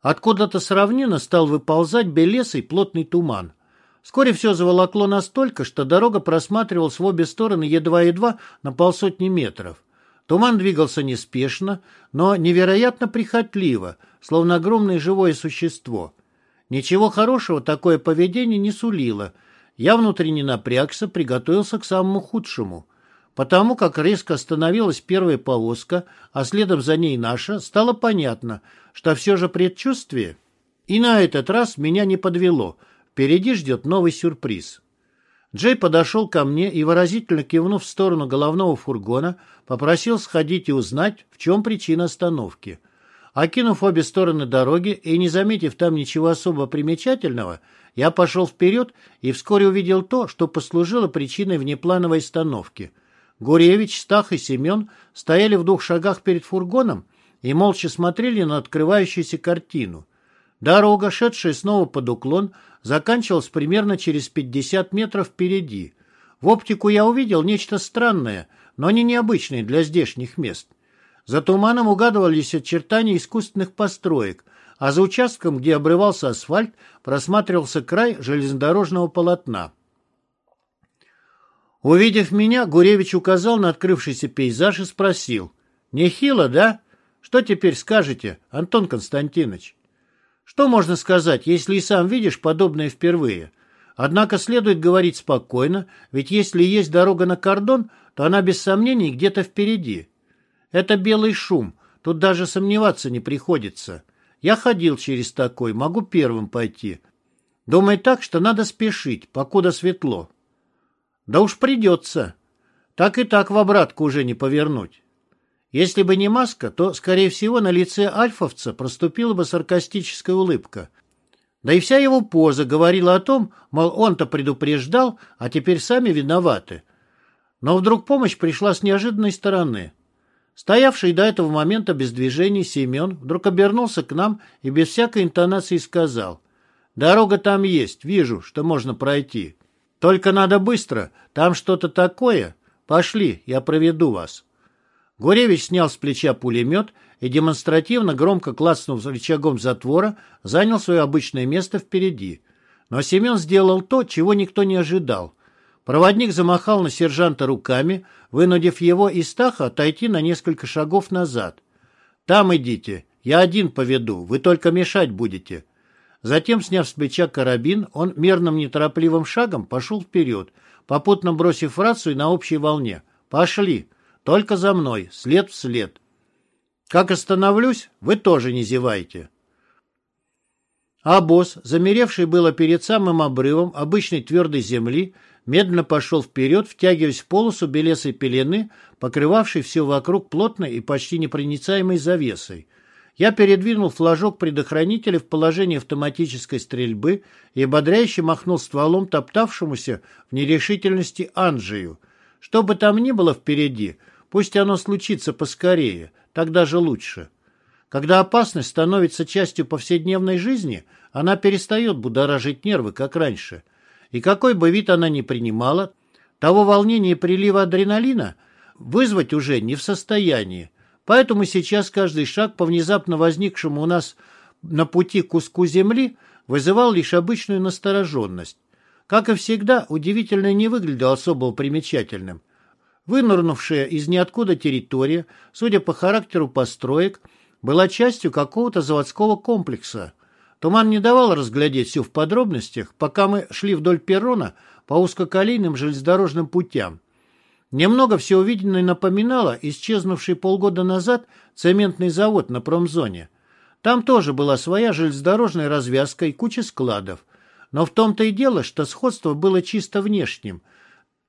Speaker 1: Откуда-то с равнина стал выползать белесый плотный туман. Вскоре все заволокло настолько, что дорога просматривалась в обе стороны едва-едва на полсотни метров. Туман двигался неспешно, но невероятно прихотливо, словно огромное живое существо. Ничего хорошего такое поведение не сулило. Я внутренне напрягся, приготовился к самому худшему. Потому как резко остановилась первая повозка, а следом за ней наша, стало понятно, что все же предчувствие. И на этот раз меня не подвело — Впереди ждет новый сюрприз. Джей подошел ко мне и, выразительно кивнув в сторону головного фургона, попросил сходить и узнать, в чем причина остановки. Окинув обе стороны дороги и не заметив там ничего особо примечательного, я пошел вперед и вскоре увидел то, что послужило причиной внеплановой остановки. Гуревич, Стах и Семен стояли в двух шагах перед фургоном и молча смотрели на открывающуюся картину. Дорога, шедшая снова под уклон, заканчивалась примерно через 50 метров впереди. В оптику я увидел нечто странное, но не необычное для здешних мест. За туманом угадывались очертания искусственных построек, а за участком, где обрывался асфальт, просматривался край железнодорожного полотна. Увидев меня, Гуревич указал на открывшийся пейзаж и спросил. «Нехило, да? Что теперь скажете, Антон Константинович?» Что можно сказать, если и сам видишь подобное впервые? Однако следует говорить спокойно, ведь если есть дорога на кордон, то она без сомнений где-то впереди. Это белый шум, тут даже сомневаться не приходится. Я ходил через такой, могу первым пойти. Думай так, что надо спешить, покуда светло. Да уж придется. Так и так в обратку уже не повернуть. Если бы не маска, то, скорее всего, на лице альфовца проступила бы саркастическая улыбка. Да и вся его поза говорила о том, мол, он-то предупреждал, а теперь сами виноваты. Но вдруг помощь пришла с неожиданной стороны. Стоявший до этого момента без движения Семен вдруг обернулся к нам и без всякой интонации сказал. «Дорога там есть, вижу, что можно пройти. Только надо быстро, там что-то такое. Пошли, я проведу вас». Гуревич снял с плеча пулемет и, демонстративно громко клацнув рычагом затвора, занял свое обычное место впереди. Но Семен сделал то, чего никто не ожидал. Проводник замахал на сержанта руками, вынудив его и Стаха отойти на несколько шагов назад. «Там идите, я один поведу, вы только мешать будете». Затем, сняв с плеча карабин, он мерным неторопливым шагом пошел вперед, попутно бросив рацию на общей волне. «Пошли!» Только за мной, след в след. Как остановлюсь, вы тоже не зевайте. А босс, замеревший было перед самым обрывом обычной твердой земли, медленно пошел вперед, втягиваясь в полосу белесой пелены, покрывавшей все вокруг плотной и почти непроницаемой завесой. Я передвинул флажок предохранителя в положение автоматической стрельбы и ободряюще махнул стволом топтавшемуся в нерешительности Анжию. Что бы там ни было впереди — Пусть оно случится поскорее, так даже лучше. Когда опасность становится частью повседневной жизни, она перестает будоражить нервы, как раньше. И какой бы вид она ни принимала, того волнения и прилива адреналина вызвать уже не в состоянии. Поэтому сейчас каждый шаг по внезапно возникшему у нас на пути куску земли вызывал лишь обычную настороженность. Как и всегда, удивительно не выглядел особо примечательным – Вынырнувшая из ниоткуда территория, судя по характеру построек, была частью какого-то заводского комплекса. Туман не давал разглядеть все в подробностях, пока мы шли вдоль перрона по узкоколейным железнодорожным путям. Немного все увиденное напоминало исчезнувший полгода назад цементный завод на промзоне. Там тоже была своя железнодорожная развязка и куча складов. Но в том-то и дело, что сходство было чисто внешним –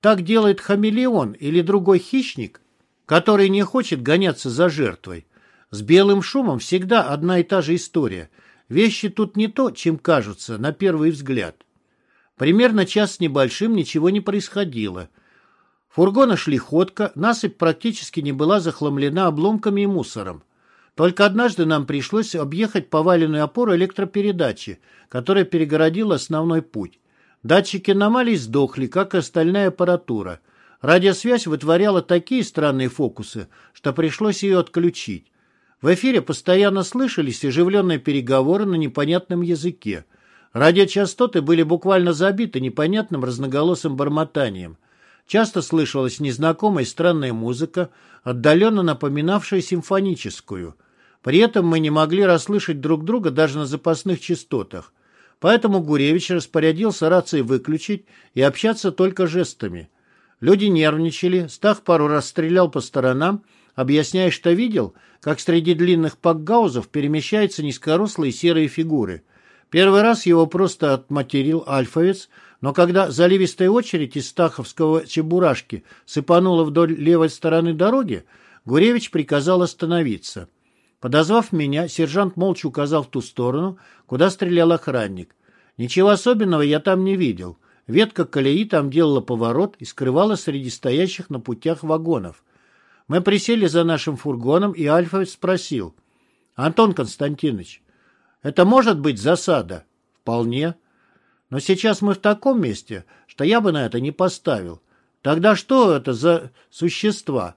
Speaker 1: так делает хамелеон или другой хищник, который не хочет гоняться за жертвой. С белым шумом всегда одна и та же история. Вещи тут не то, чем кажутся на первый взгляд. Примерно час с небольшим ничего не происходило. Фургоны шли ходко, насыпь практически не была захламлена обломками и мусором. Только однажды нам пришлось объехать поваленную опору электропередачи, которая перегородила основной путь. Датчики аномалий сдохли, как и остальная аппаратура. Радиосвязь вытворяла такие странные фокусы, что пришлось ее отключить. В эфире постоянно слышались оживленные переговоры на непонятном языке. Радиочастоты были буквально забиты непонятным разноголосым бормотанием. Часто слышалась незнакомая странная музыка, отдаленно напоминавшая симфоническую. При этом мы не могли расслышать друг друга даже на запасных частотах. Поэтому Гуревич распорядился рации выключить и общаться только жестами. Люди нервничали, Стах пару раз стрелял по сторонам, объясняя, что видел, как среди длинных пакгаузов перемещаются низкорослые серые фигуры. Первый раз его просто отматерил альфовец, но когда заливистая очередь из стаховского чебурашки сыпанула вдоль левой стороны дороги, Гуревич приказал остановиться. Подозвав меня, сержант молча указал в ту сторону, куда стрелял охранник. Ничего особенного я там не видел. Ветка колеи там делала поворот и скрывалась среди стоящих на путях вагонов. Мы присели за нашим фургоном, и Альфа спросил. «Антон Константинович, это может быть засада?» «Вполне. Но сейчас мы в таком месте, что я бы на это не поставил. Тогда что это за существа?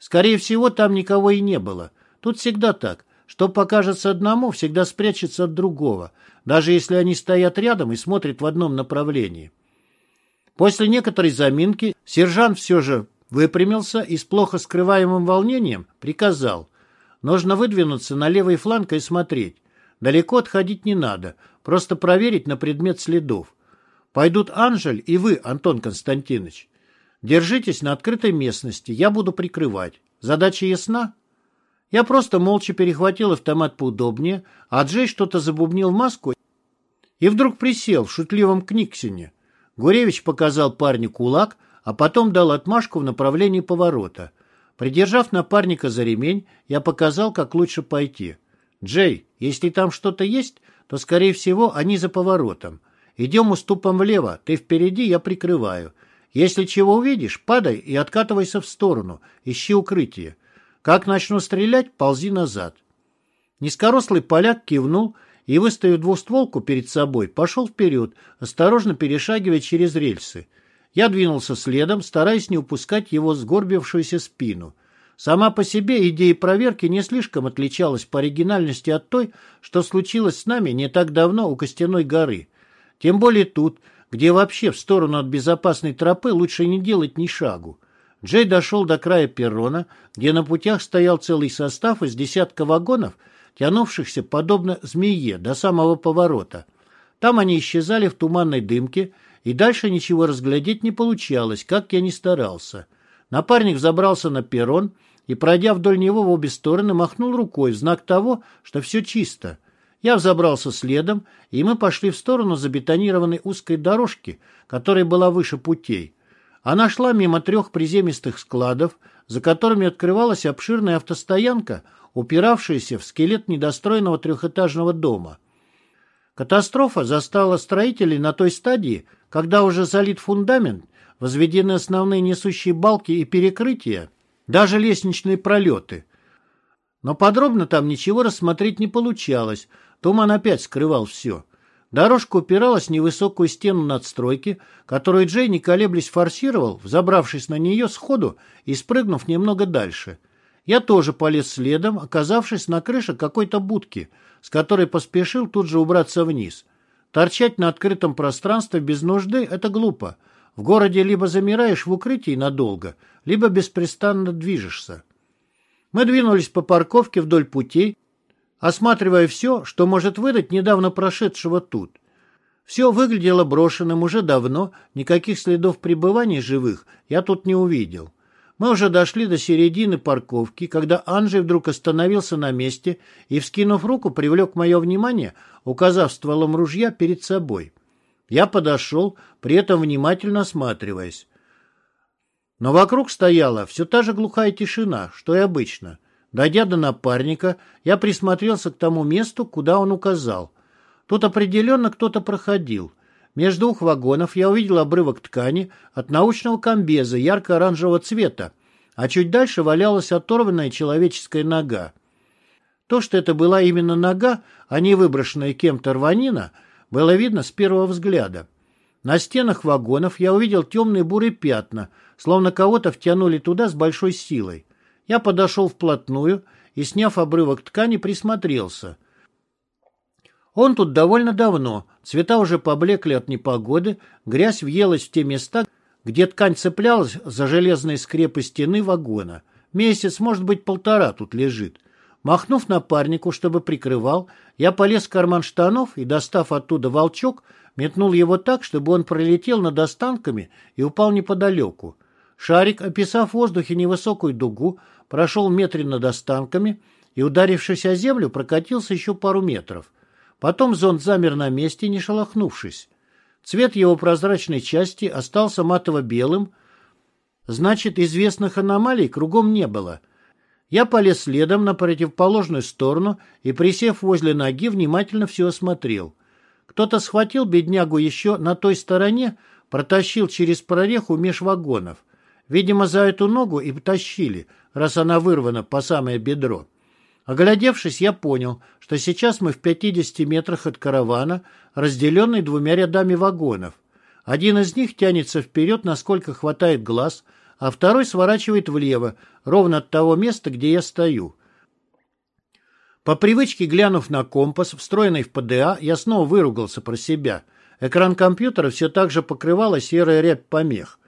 Speaker 1: Скорее всего, там никого и не было. Тут всегда так. Что покажется одному, всегда спрячется от другого, даже если они стоят рядом и смотрят в одном направлении. После некоторой заминки сержант все же выпрямился и с плохо скрываемым волнением приказал. Нужно выдвинуться на левый фланг и смотреть. Далеко отходить не надо, просто проверить на предмет следов. Пойдут Анжель и вы, Антон Константинович. Держитесь на открытой местности, я буду прикрывать. Задача ясна? Я просто молча перехватил автомат поудобнее, а Джей что-то забубнил в маску и вдруг присел в шутливом книгсине. Гуревич показал парню кулак, а потом дал отмашку в направлении поворота. Придержав напарника за ремень, я показал, как лучше пойти. «Джей, если там что-то есть, то, скорее всего, они за поворотом. Идем уступом влево, ты впереди, я прикрываю. Если чего увидишь, падай и откатывайся в сторону, ищи укрытие. Как начну стрелять, ползи назад. Низкорослый поляк кивнул и, выставив двустволку перед собой, пошел вперед, осторожно перешагивая через рельсы. Я двинулся следом, стараясь не упускать его сгорбившуюся спину. Сама по себе идея проверки не слишком отличалась по оригинальности от той, что случилось с нами не так давно у Костяной горы. Тем более тут, где вообще в сторону от безопасной тропы лучше не делать ни шагу. Джей дошел до края перрона, где на путях стоял целый состав из десятка вагонов, тянувшихся подобно змее до самого поворота. Там они исчезали в туманной дымке, и дальше ничего разглядеть не получалось, как я ни старался. Напарник забрался на перрон и, пройдя вдоль него в обе стороны, махнул рукой в знак того, что все чисто. Я взобрался следом, и мы пошли в сторону забетонированной узкой дорожки, которая была выше путей. Она шла мимо трех приземистых складов, за которыми открывалась обширная автостоянка, упиравшаяся в скелет недостроенного трехэтажного дома. Катастрофа застала строителей на той стадии, когда уже залит фундамент, возведены основные несущие балки и перекрытия, даже лестничные пролеты. Но подробно там ничего рассмотреть не получалось, туман опять скрывал все. Дорожка упиралась в невысокую стену надстройки, которую Джей, не колеблясь, форсировал, взобравшись на нее сходу и спрыгнув немного дальше. Я тоже полез следом, оказавшись на крыше какой-то будки, с которой поспешил тут же убраться вниз. Торчать на открытом пространстве без нужды — это глупо. В городе либо замираешь в укрытии надолго, либо беспрестанно движешься. Мы двинулись по парковке вдоль путей, осматривая все, что может выдать недавно прошедшего тут. Все выглядело брошенным уже давно, никаких следов пребывания живых я тут не увидел. Мы уже дошли до середины парковки, когда Анжей вдруг остановился на месте и, вскинув руку, привлек мое внимание, указав стволом ружья перед собой. Я подошел, при этом внимательно осматриваясь. Но вокруг стояла все та же глухая тишина, что и обычно — Дойдя до напарника, я присмотрелся к тому месту, куда он указал. Тут определенно кто-то проходил. Между двух вагонов я увидел обрывок ткани от научного комбеза ярко-оранжевого цвета, а чуть дальше валялась оторванная человеческая нога. То, что это была именно нога, а не выброшенная кем-то рванина, было видно с первого взгляда. На стенах вагонов я увидел темные бурые пятна, словно кого-то втянули туда с большой силой. Я подошел вплотную и, сняв обрывок ткани, присмотрелся. Он тут довольно давно, цвета уже поблекли от непогоды, грязь въелась в те места, где ткань цеплялась за железные скрепы стены вагона. Месяц, может быть, полтора тут лежит. Махнув напарнику, чтобы прикрывал, я полез в карман штанов и, достав оттуда волчок, метнул его так, чтобы он пролетел над останками и упал неподалеку. Шарик, описав в воздухе невысокую дугу, прошел метре над останками и, ударившись о землю, прокатился еще пару метров. Потом зонд замер на месте, не шелохнувшись. Цвет его прозрачной части остался матово-белым, значит, известных аномалий кругом не было. Я полез следом на противоположную сторону и, присев возле ноги, внимательно все осмотрел. Кто-то схватил беднягу еще на той стороне, протащил через прореху меж вагонов. Видимо, за эту ногу и потащили, раз она вырвана по самое бедро. Оглядевшись, я понял, что сейчас мы в 50 метрах от каравана, разделенный двумя рядами вагонов. Один из них тянется вперед, насколько хватает глаз, а второй сворачивает влево, ровно от того места, где я стою. По привычке, глянув на компас, встроенный в ПДА, я снова выругался про себя. Экран компьютера все так же покрывала серая рябь помех.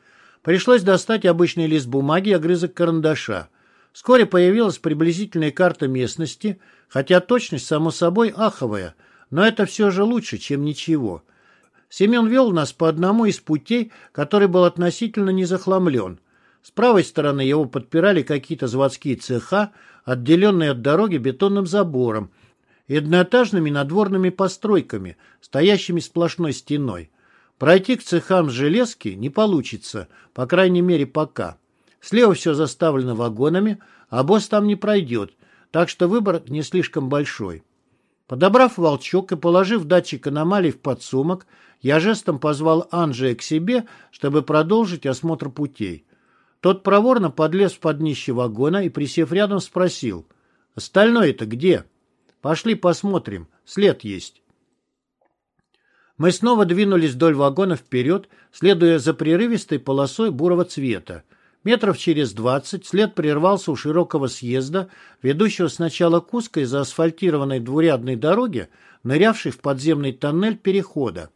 Speaker 1: Пришлось достать обычный лист бумаги и огрызок карандаша. Вскоре появилась приблизительная карта местности, хотя точность, само собой, аховая, но это все же лучше, чем ничего. Семен вел нас по одному из путей, который был относительно не захламлен. С правой стороны его подпирали какие-то заводские цеха, отделенные от дороги бетонным забором и одноэтажными надворными постройками, стоящими сплошной стеной. Пройти к цехам железки не получится, по крайней мере пока. Слева все заставлено вагонами, а босс там не пройдет, так что выбор не слишком большой. Подобрав волчок и положив датчик аномалий в подсумок, я жестом позвал Анжея к себе, чтобы продолжить осмотр путей. Тот проворно подлез под днище вагона и, присев рядом, спросил. «Остальное-то где?» «Пошли посмотрим. След есть». Мы снова двинулись вдоль вагона вперед, следуя за прерывистой полосой бурого цвета. Метров через двадцать след прервался у широкого съезда, ведущего сначала к узкой заасфальтированной двурядной дороге, нырявшей в подземный тоннель перехода.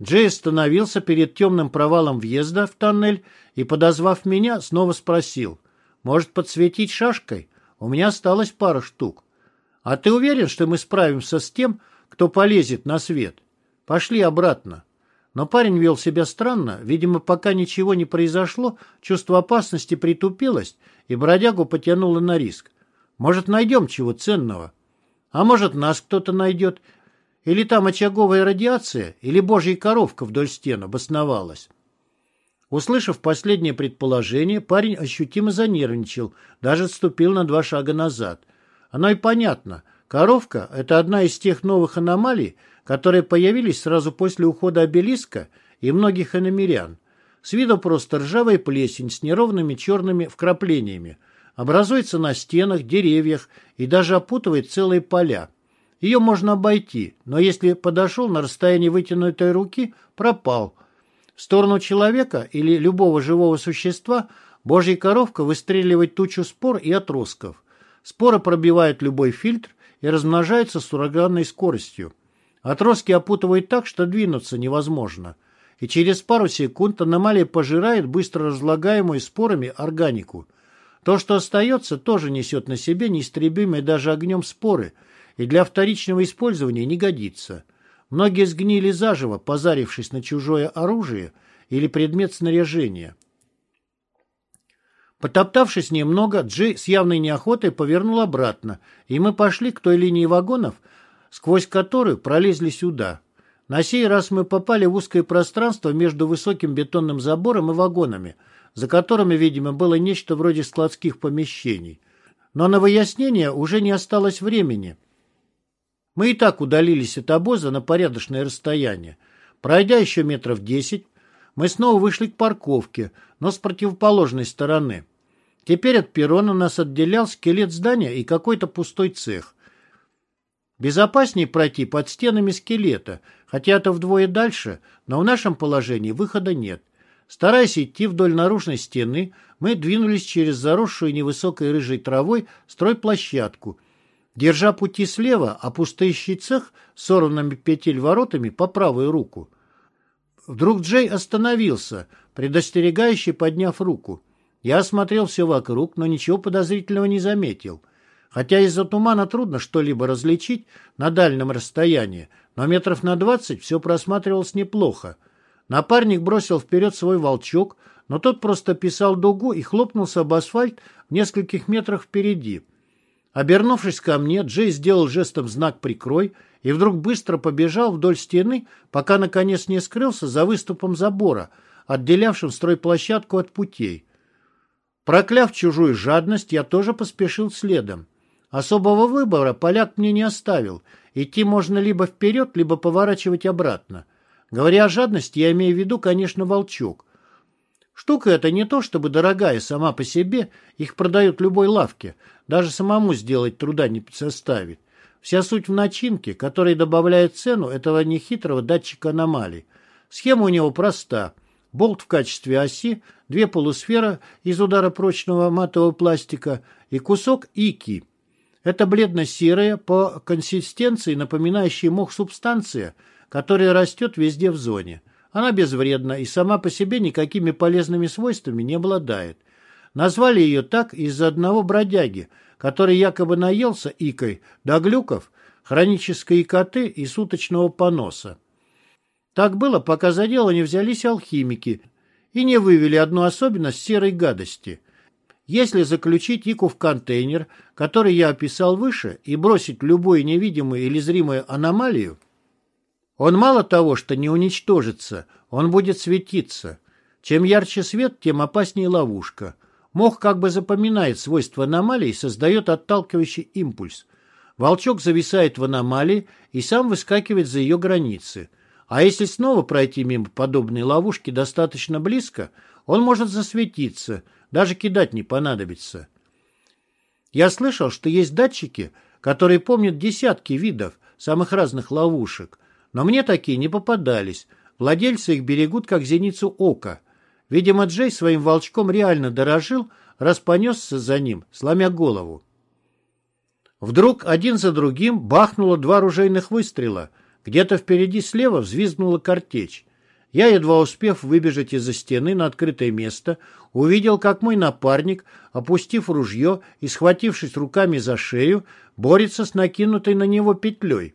Speaker 1: Джей остановился перед темным провалом въезда в тоннель и, подозвав меня, снова спросил. «Может, подсветить шашкой? У меня осталось пара штук. А ты уверен, что мы справимся с тем, кто полезет на свет? Пошли обратно». Но парень вел себя странно, видимо, пока ничего не произошло, чувство опасности притупилось, и бродягу потянуло на риск. Может, найдем чего ценного? А может, нас кто-то найдет? Или там очаговая радиация, или божья коровка вдоль стен обосновалась? Услышав последнее предположение, парень ощутимо занервничал, даже отступил на два шага назад. Оно и понятно. Коровка – это одна из тех новых аномалий, которые появились сразу после ухода обелиска и многих иномерян. С виду просто ржавая плесень с неровными черными вкраплениями. Образуется на стенах, деревьях и даже опутывает целые поля. Ее можно обойти, но если подошел на расстояние вытянутой руки, пропал. В сторону человека или любого живого существа божья коровка выстреливает тучу спор и отростков. Споры пробивают любой фильтр и размножаются с ураганной скоростью. Отростки опутывают так, что двинуться невозможно. И через пару секунд аномалия пожирает быстро разлагаемую спорами органику. То, что остается, тоже несет на себе неистребимые даже огнем споры и для вторичного использования не годится. Многие сгнили заживо, позарившись на чужое оружие или предмет снаряжения. Потоптавшись немного, Джей с явной неохотой повернул обратно, и мы пошли к той линии вагонов, сквозь которую пролезли сюда. На сей раз мы попали в узкое пространство между высоким бетонным забором и вагонами, за которыми, видимо, было нечто вроде складских помещений. Но на выяснение уже не осталось времени. Мы и так удалились от обоза на порядочное расстояние. Пройдя еще метров десять, мы снова вышли к парковке, но с противоположной стороны. Теперь от перрона нас отделял скелет здания и какой-то пустой цех. Безопаснее пройти под стенами скелета, хотя это вдвое дальше, но в нашем положении выхода нет. Стараясь идти вдоль наружной стены, мы двинулись через заросшую невысокой рыжей травой стройплощадку, держа пути слева, а пустеющий цех с сорванными петель воротами по правую руку. Вдруг Джей остановился, предостерегающе подняв руку. Я осмотрел все вокруг, но ничего подозрительного не заметил. Хотя из-за тумана трудно что-либо различить на дальнем расстоянии, но метров на двадцать все просматривалось неплохо. Напарник бросил вперед свой волчок, но тот просто писал дугу и хлопнулся об асфальт в нескольких метрах впереди. Обернувшись ко мне, Джей сделал жестом знак «прикрой» и вдруг быстро побежал вдоль стены, пока наконец не скрылся за выступом забора, отделявшим стройплощадку от путей. Прокляв чужую жадность, я тоже поспешил следом. Особого выбора поляк мне не оставил. Идти можно либо вперед, либо поворачивать обратно. Говоря о жадности, я имею в виду, конечно, волчок. Штука эта не то чтобы дорогая сама по себе, их продают в любой лавке, даже самому сделать труда не составит. Вся суть в начинке, которая добавляет цену этого нехитрого датчика аномалий. Схема у него проста. Болт в качестве оси, две полусферы из удара прочного матового пластика и кусок ики. Это бледно-серая, по консистенции напоминающая мох субстанция, которая растет везде в зоне. Она безвредна и сама по себе никакими полезными свойствами не обладает. Назвали ее так из-за одного бродяги, который якобы наелся икой до глюков, хронической икоты и суточного поноса. Так было, пока за дело не взялись алхимики и не вывели одну особенность серой гадости – если заключить ику в контейнер, который я описал выше, и бросить любую невидимую или зримую аномалию, он мало того, что не уничтожится, он будет светиться. Чем ярче свет, тем опаснее ловушка. Мох как бы запоминает свойства аномалии и создает отталкивающий импульс. Волчок зависает в аномалии и сам выскакивает за ее границы. А если снова пройти мимо подобной ловушки достаточно близко, он может засветиться – даже кидать не понадобится. Я слышал, что есть датчики, которые помнят десятки видов самых разных ловушек, но мне такие не попадались. Владельцы их берегут, как зеницу ока. Видимо, Джей своим волчком реально дорожил, раз понесся за ним, сломя голову. Вдруг один за другим бахнуло два ружейных выстрела. Где-то впереди слева взвизгнула картечь. Я, едва успев выбежать из-за стены на открытое место, увидел, как мой напарник, опустив ружье и схватившись руками за шею, борется с накинутой на него петлей.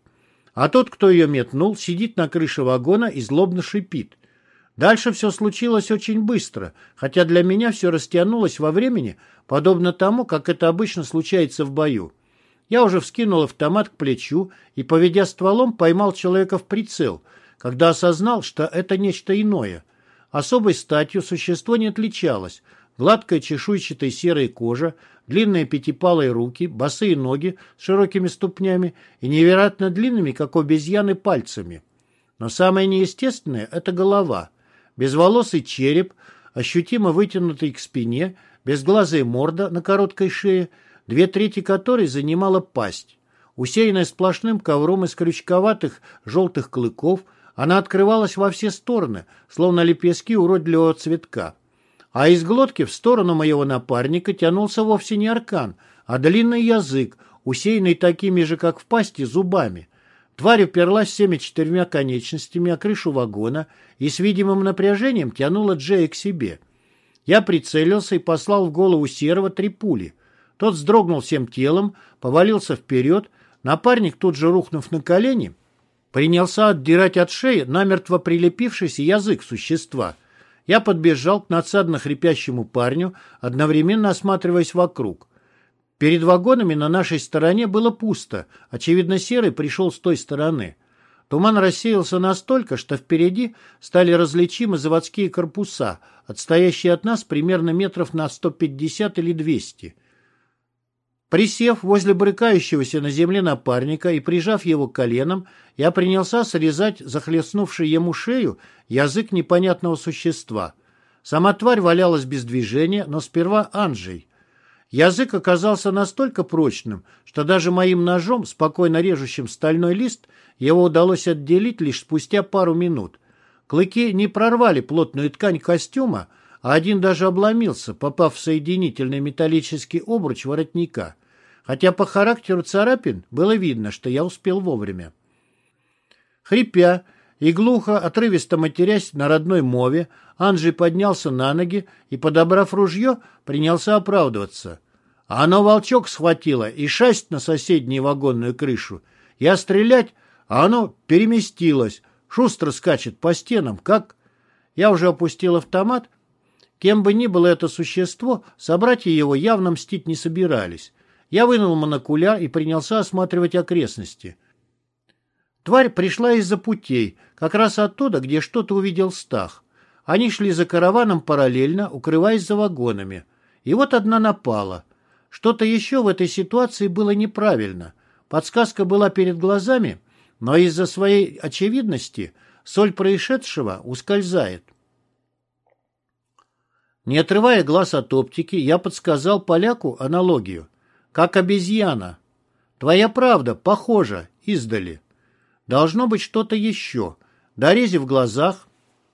Speaker 1: А тот, кто ее метнул, сидит на крыше вагона и злобно шипит. Дальше все случилось очень быстро, хотя для меня все растянулось во времени, подобно тому, как это обычно случается в бою. Я уже вскинул автомат к плечу и, поведя стволом, поймал человека в прицел — когда осознал, что это нечто иное. Особой статью существо не отличалось. Гладкая чешуйчатая серая кожа, длинные пятипалые руки, босые ноги с широкими ступнями и невероятно длинными, как у обезьяны, пальцами. Но самое неестественное – это голова. Безволосый череп, ощутимо вытянутый к спине, безглазая морда на короткой шее, две трети которой занимала пасть. Усеянная сплошным ковром из крючковатых желтых клыков – она открывалась во все стороны, словно лепестки уродливого цветка. А из глотки в сторону моего напарника тянулся вовсе не аркан, а длинный язык, усеянный такими же, как в пасти, зубами. Тварь уперлась всеми четырьмя конечностями о крышу вагона и с видимым напряжением тянула Джея к себе. Я прицелился и послал в голову Серого три пули. Тот вздрогнул всем телом, повалился вперед, напарник, тут же рухнув на колени, Принялся отдирать от шеи намертво прилепившийся язык существа. Я подбежал к надсадно хрипящему парню, одновременно осматриваясь вокруг. Перед вагонами на нашей стороне было пусто. Очевидно, Серый пришел с той стороны. Туман рассеялся настолько, что впереди стали различимы заводские корпуса, отстоящие от нас примерно метров на 150 или 200. Присев возле брыкающегося на земле напарника и прижав его коленом, я принялся срезать захлестнувший ему шею язык непонятного существа. Сама тварь валялась без движения, но сперва Анжей. Язык оказался настолько прочным, что даже моим ножом, спокойно режущим стальной лист, его удалось отделить лишь спустя пару минут. Клыки не прорвали плотную ткань костюма, а один даже обломился, попав в соединительный металлический обруч воротника. Хотя по характеру царапин было видно, что я успел вовремя. Хрипя и глухо, отрывисто матерясь на родной мове, Анджей поднялся на ноги и, подобрав ружье, принялся оправдываться. А оно волчок схватило и шасть на соседнюю вагонную крышу. Я стрелять, а оно переместилось, шустро скачет по стенам, как... Я уже опустил автомат. Кем бы ни было это существо, собратья его явно мстить не собирались. Я вынул монокуляр и принялся осматривать окрестности. Тварь пришла из-за путей, как раз оттуда, где что-то увидел Стах. Они шли за караваном параллельно, укрываясь за вагонами. И вот одна напала. Что-то еще в этой ситуации было неправильно. Подсказка была перед глазами, но из-за своей очевидности соль происшедшего ускользает. Не отрывая глаз от оптики, я подсказал поляку аналогию. Как обезьяна. Твоя правда, похожа, издали. Должно быть что-то еще. Дорези в глазах,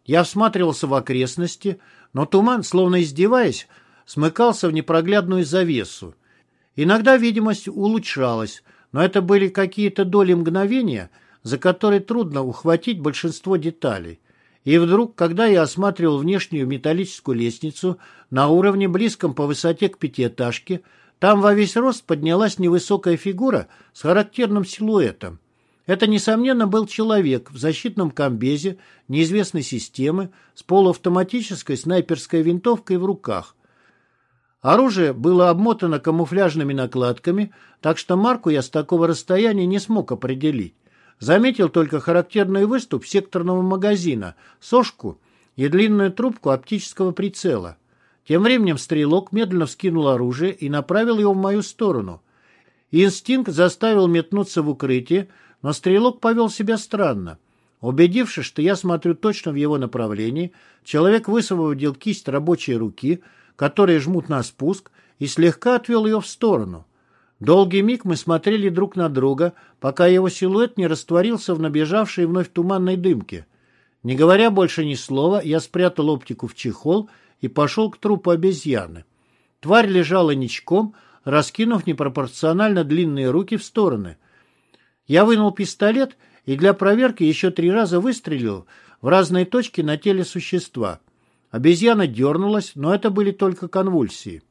Speaker 1: я всматривался в окрестности, но туман, словно издеваясь, смыкался в непроглядную завесу. Иногда видимость улучшалась, но это были какие-то доли мгновения, за которые трудно ухватить большинство деталей. И вдруг, когда я осматривал внешнюю металлическую лестницу на уровне, близком по высоте к пятиэтажке, там во весь рост поднялась невысокая фигура с характерным силуэтом. Это, несомненно, был человек в защитном комбезе неизвестной системы с полуавтоматической снайперской винтовкой в руках. Оружие было обмотано камуфляжными накладками, так что марку я с такого расстояния не смог определить. Заметил только характерный выступ секторного магазина, сошку и длинную трубку оптического прицела. Тем временем стрелок медленно вскинул оружие и направил его в мою сторону. Инстинкт заставил метнуться в укрытие, но стрелок повел себя странно. Убедившись, что я смотрю точно в его направлении, человек высвободил кисть рабочей руки, которые жмут на спуск, и слегка отвел ее в сторону. Долгий миг мы смотрели друг на друга, пока его силуэт не растворился в набежавшей вновь туманной дымке. Не говоря больше ни слова, я спрятал оптику в чехол и пошел к трупу обезьяны. Тварь лежала ничком, раскинув непропорционально длинные руки в стороны. Я вынул пистолет и для проверки еще три раза выстрелил в разные точки на теле существа. Обезьяна дернулась, но это были только конвульсии.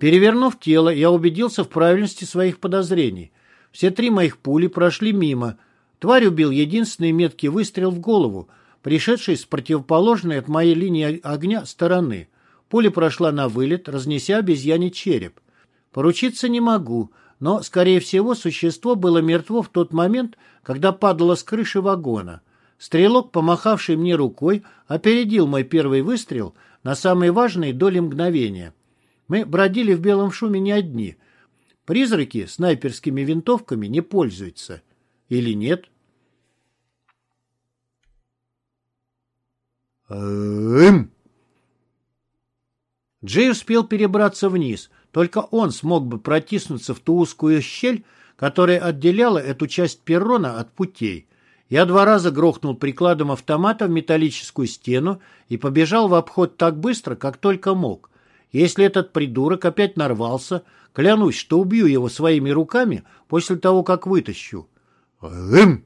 Speaker 1: Перевернув тело, я убедился в правильности своих подозрений. Все три моих пули прошли мимо. Тварь убил единственный меткий выстрел в голову, пришедший с противоположной от моей линии огня стороны. Пуля прошла на вылет, разнеся обезьяне череп. Поручиться не могу, но, скорее всего, существо было мертво в тот момент, когда падало с крыши вагона. Стрелок, помахавший мне рукой, опередил мой первый выстрел на самые важные доли мгновения. Мы бродили в белом шуме не одни. Призраки снайперскими винтовками не пользуются. Или нет? Эм. Джей успел перебраться вниз — только он смог бы протиснуться в ту узкую щель, которая отделяла эту часть перрона от путей. Я два раза грохнул прикладом автомата в металлическую стену и побежал в обход так быстро, как только мог. Если этот придурок опять нарвался, клянусь, что убью его своими руками после того, как вытащу. Эм!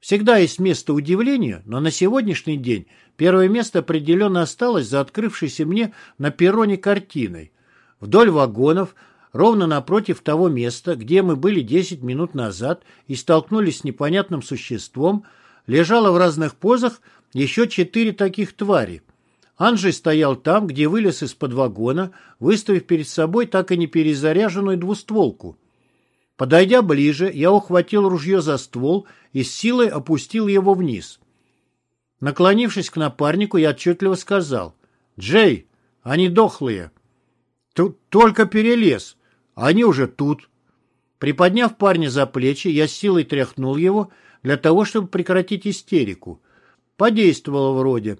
Speaker 1: Всегда есть место удивлению, но на сегодняшний день первое место определенно осталось за открывшейся мне на перроне картиной. Вдоль вагонов, ровно напротив того места, где мы были 10 минут назад и столкнулись с непонятным существом, лежало в разных позах еще четыре таких твари. Анжей стоял там, где вылез из-под вагона, выставив перед собой так и не перезаряженную двустволку. Подойдя ближе, я ухватил ружье за ствол и с силой опустил его вниз. Наклонившись к напарнику, я отчетливо сказал «Джей, они дохлые». Тут только перелез, они уже тут. Приподняв парня за плечи, я с силой тряхнул его для того, чтобы прекратить истерику. Подействовало вроде.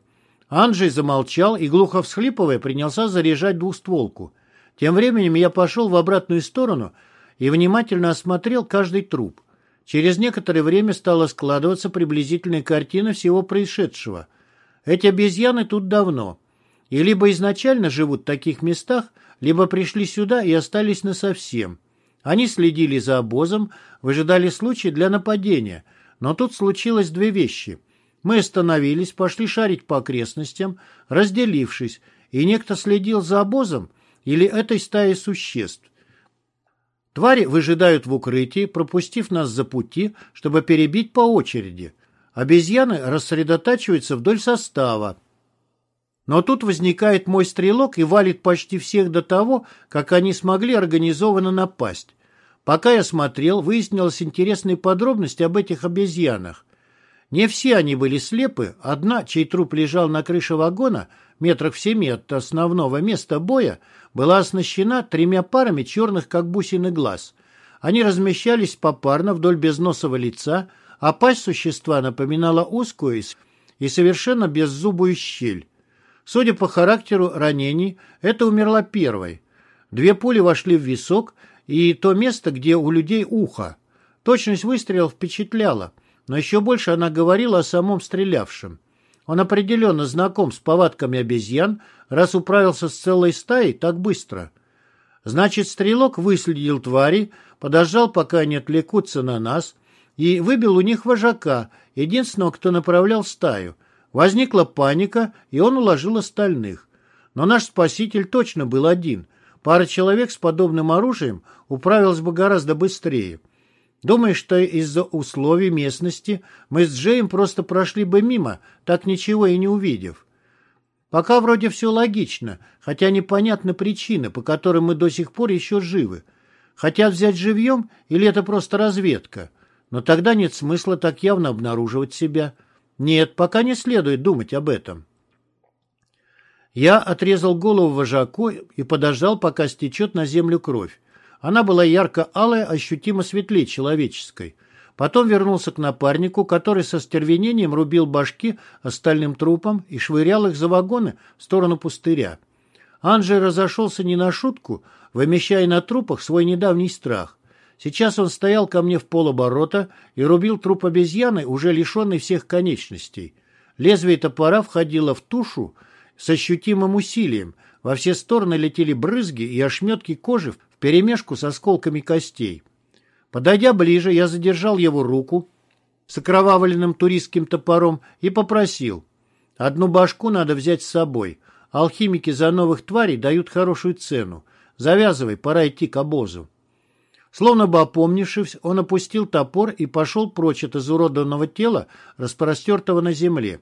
Speaker 1: Анджей замолчал и, глухо всхлипывая, принялся заряжать двустволку. Тем временем я пошел в обратную сторону и внимательно осмотрел каждый труп. Через некоторое время стала складываться приблизительная картина всего происшедшего. Эти обезьяны тут давно. И либо изначально живут в таких местах, либо пришли сюда и остались насовсем. Они следили за обозом, выжидали случай для нападения. Но тут случилось две вещи. Мы остановились, пошли шарить по окрестностям, разделившись, и некто следил за обозом или этой стаей существ. Твари выжидают в укрытии, пропустив нас за пути, чтобы перебить по очереди. Обезьяны рассредотачиваются вдоль состава. Но тут возникает мой стрелок и валит почти всех до того, как они смогли организованно напасть. Пока я смотрел, выяснилась интересные подробности об этих обезьянах. Не все они были слепы, одна, чей труп лежал на крыше вагона, метрах в семи от основного места боя, была оснащена тремя парами черных, как бусины, глаз. Они размещались попарно вдоль безносого лица, а пасть существа напоминала узкую и совершенно беззубую щель. Судя по характеру ранений, это умерла первой. Две пули вошли в висок и то место, где у людей ухо. Точность выстрелов впечатляла, но еще больше она говорила о самом стрелявшем. Он определенно знаком с повадками обезьян, раз управился с целой стаей так быстро. Значит, стрелок выследил твари, подождал, пока они отвлекутся на нас, и выбил у них вожака, единственного, кто направлял стаю. Возникла паника, и он уложил остальных. Но наш спаситель точно был один. Пара человек с подобным оружием управилась бы гораздо быстрее. Думаешь, что из-за условий местности мы с Джеем просто прошли бы мимо, так ничего и не увидев? Пока вроде все логично, хотя непонятна причина, по которой мы до сих пор еще живы. Хотят взять живьем или это просто разведка? Но тогда нет смысла так явно обнаруживать себя. Нет, пока не следует думать об этом. Я отрезал голову вожаку и подождал, пока стечет на землю кровь. Она была ярко-алая, ощутимо светлее человеческой. Потом вернулся к напарнику, который со стервенением рубил башки остальным трупам и швырял их за вагоны в сторону пустыря. Анджей разошелся не на шутку, вымещая на трупах свой недавний страх. Сейчас он стоял ко мне в полоборота и рубил труп обезьяны, уже лишенный всех конечностей. Лезвие топора входило в тушу с ощутимым усилием. Во все стороны летели брызги и ошметки кожи вперемешку с осколками костей. Подойдя ближе, я задержал его руку с окровавленным туристским топором и попросил. Одну башку надо взять с собой. Алхимики за новых тварей дают хорошую цену. Завязывай, пора идти к обозу. Словно бы опомнившись, он опустил топор и пошел прочь от изуродованного тела, распростертого на земле.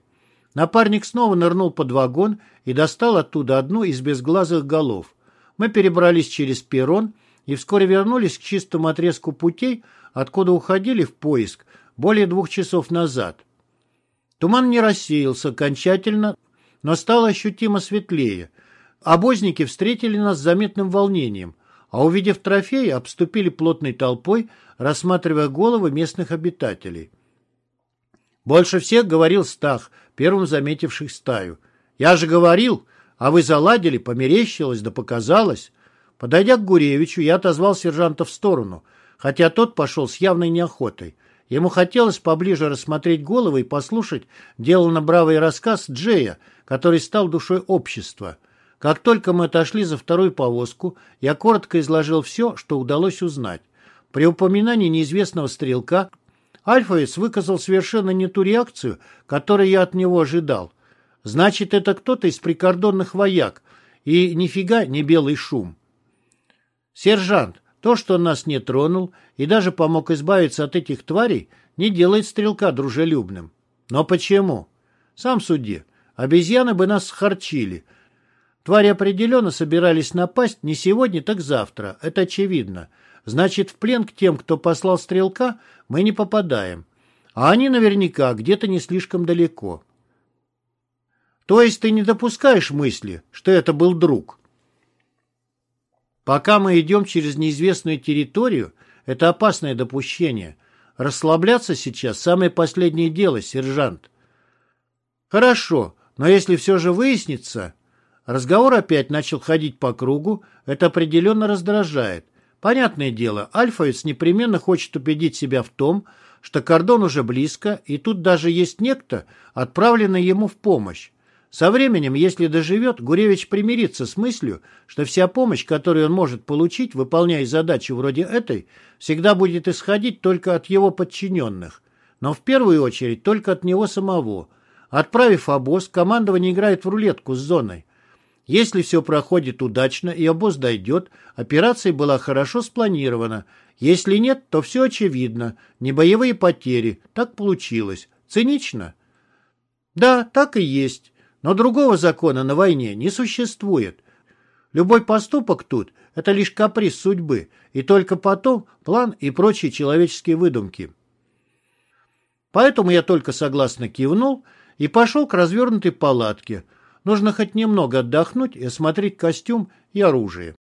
Speaker 1: Напарник снова нырнул под вагон и достал оттуда одну из безглазых голов. Мы перебрались через перрон и вскоре вернулись к чистому отрезку путей, откуда уходили в поиск более двух часов назад. Туман не рассеялся окончательно, но стало ощутимо светлее. Обозники встретили нас с заметным волнением, а увидев трофеи, обступили плотной толпой, рассматривая головы местных обитателей. Больше всех говорил Стах, первым заметивших стаю. «Я же говорил, а вы заладили, померещилось, да показалось. Подойдя к Гуревичу, я отозвал сержанта в сторону, хотя тот пошел с явной неохотой. Ему хотелось поближе рассмотреть головы и послушать деланно бравый рассказ Джея, который стал душой общества. Как только мы отошли за вторую повозку, я коротко изложил все, что удалось узнать. При упоминании неизвестного стрелка Альфовец выказал совершенно не ту реакцию, которую я от него ожидал. Значит, это кто-то из прикордонных вояк, и нифига не белый шум. Сержант, то, что нас не тронул и даже помог избавиться от этих тварей, не делает стрелка дружелюбным. Но почему? Сам суди. Обезьяны бы нас схарчили. Твари определенно собирались напасть не сегодня, так завтра. Это очевидно. Значит, в плен к тем, кто послал стрелка, мы не попадаем. А они наверняка где-то не слишком далеко. То есть ты не допускаешь мысли, что это был друг? Пока мы идем через неизвестную территорию, это опасное допущение. Расслабляться сейчас – самое последнее дело, сержант. Хорошо, но если все же выяснится... Разговор опять начал ходить по кругу, это определенно раздражает. Понятное дело, альфовец непременно хочет убедить себя в том, что кордон уже близко, и тут даже есть некто, отправленный ему в помощь. Со временем, если доживет, Гуревич примирится с мыслью, что вся помощь, которую он может получить, выполняя задачи вроде этой, всегда будет исходить только от его подчиненных. Но в первую очередь только от него самого. Отправив обоз, командование играет в рулетку с зоной. Если все проходит удачно и обоз дойдет, операция была хорошо спланирована. Если нет, то все очевидно. Не боевые потери. Так получилось. Цинично? Да, так и есть. Но другого закона на войне не существует. Любой поступок тут – это лишь каприз судьбы, и только потом план и прочие человеческие выдумки. Поэтому я только согласно кивнул и пошел к развернутой палатке – Нужно хоть немного отдохнуть и осмотреть костюм и оружие.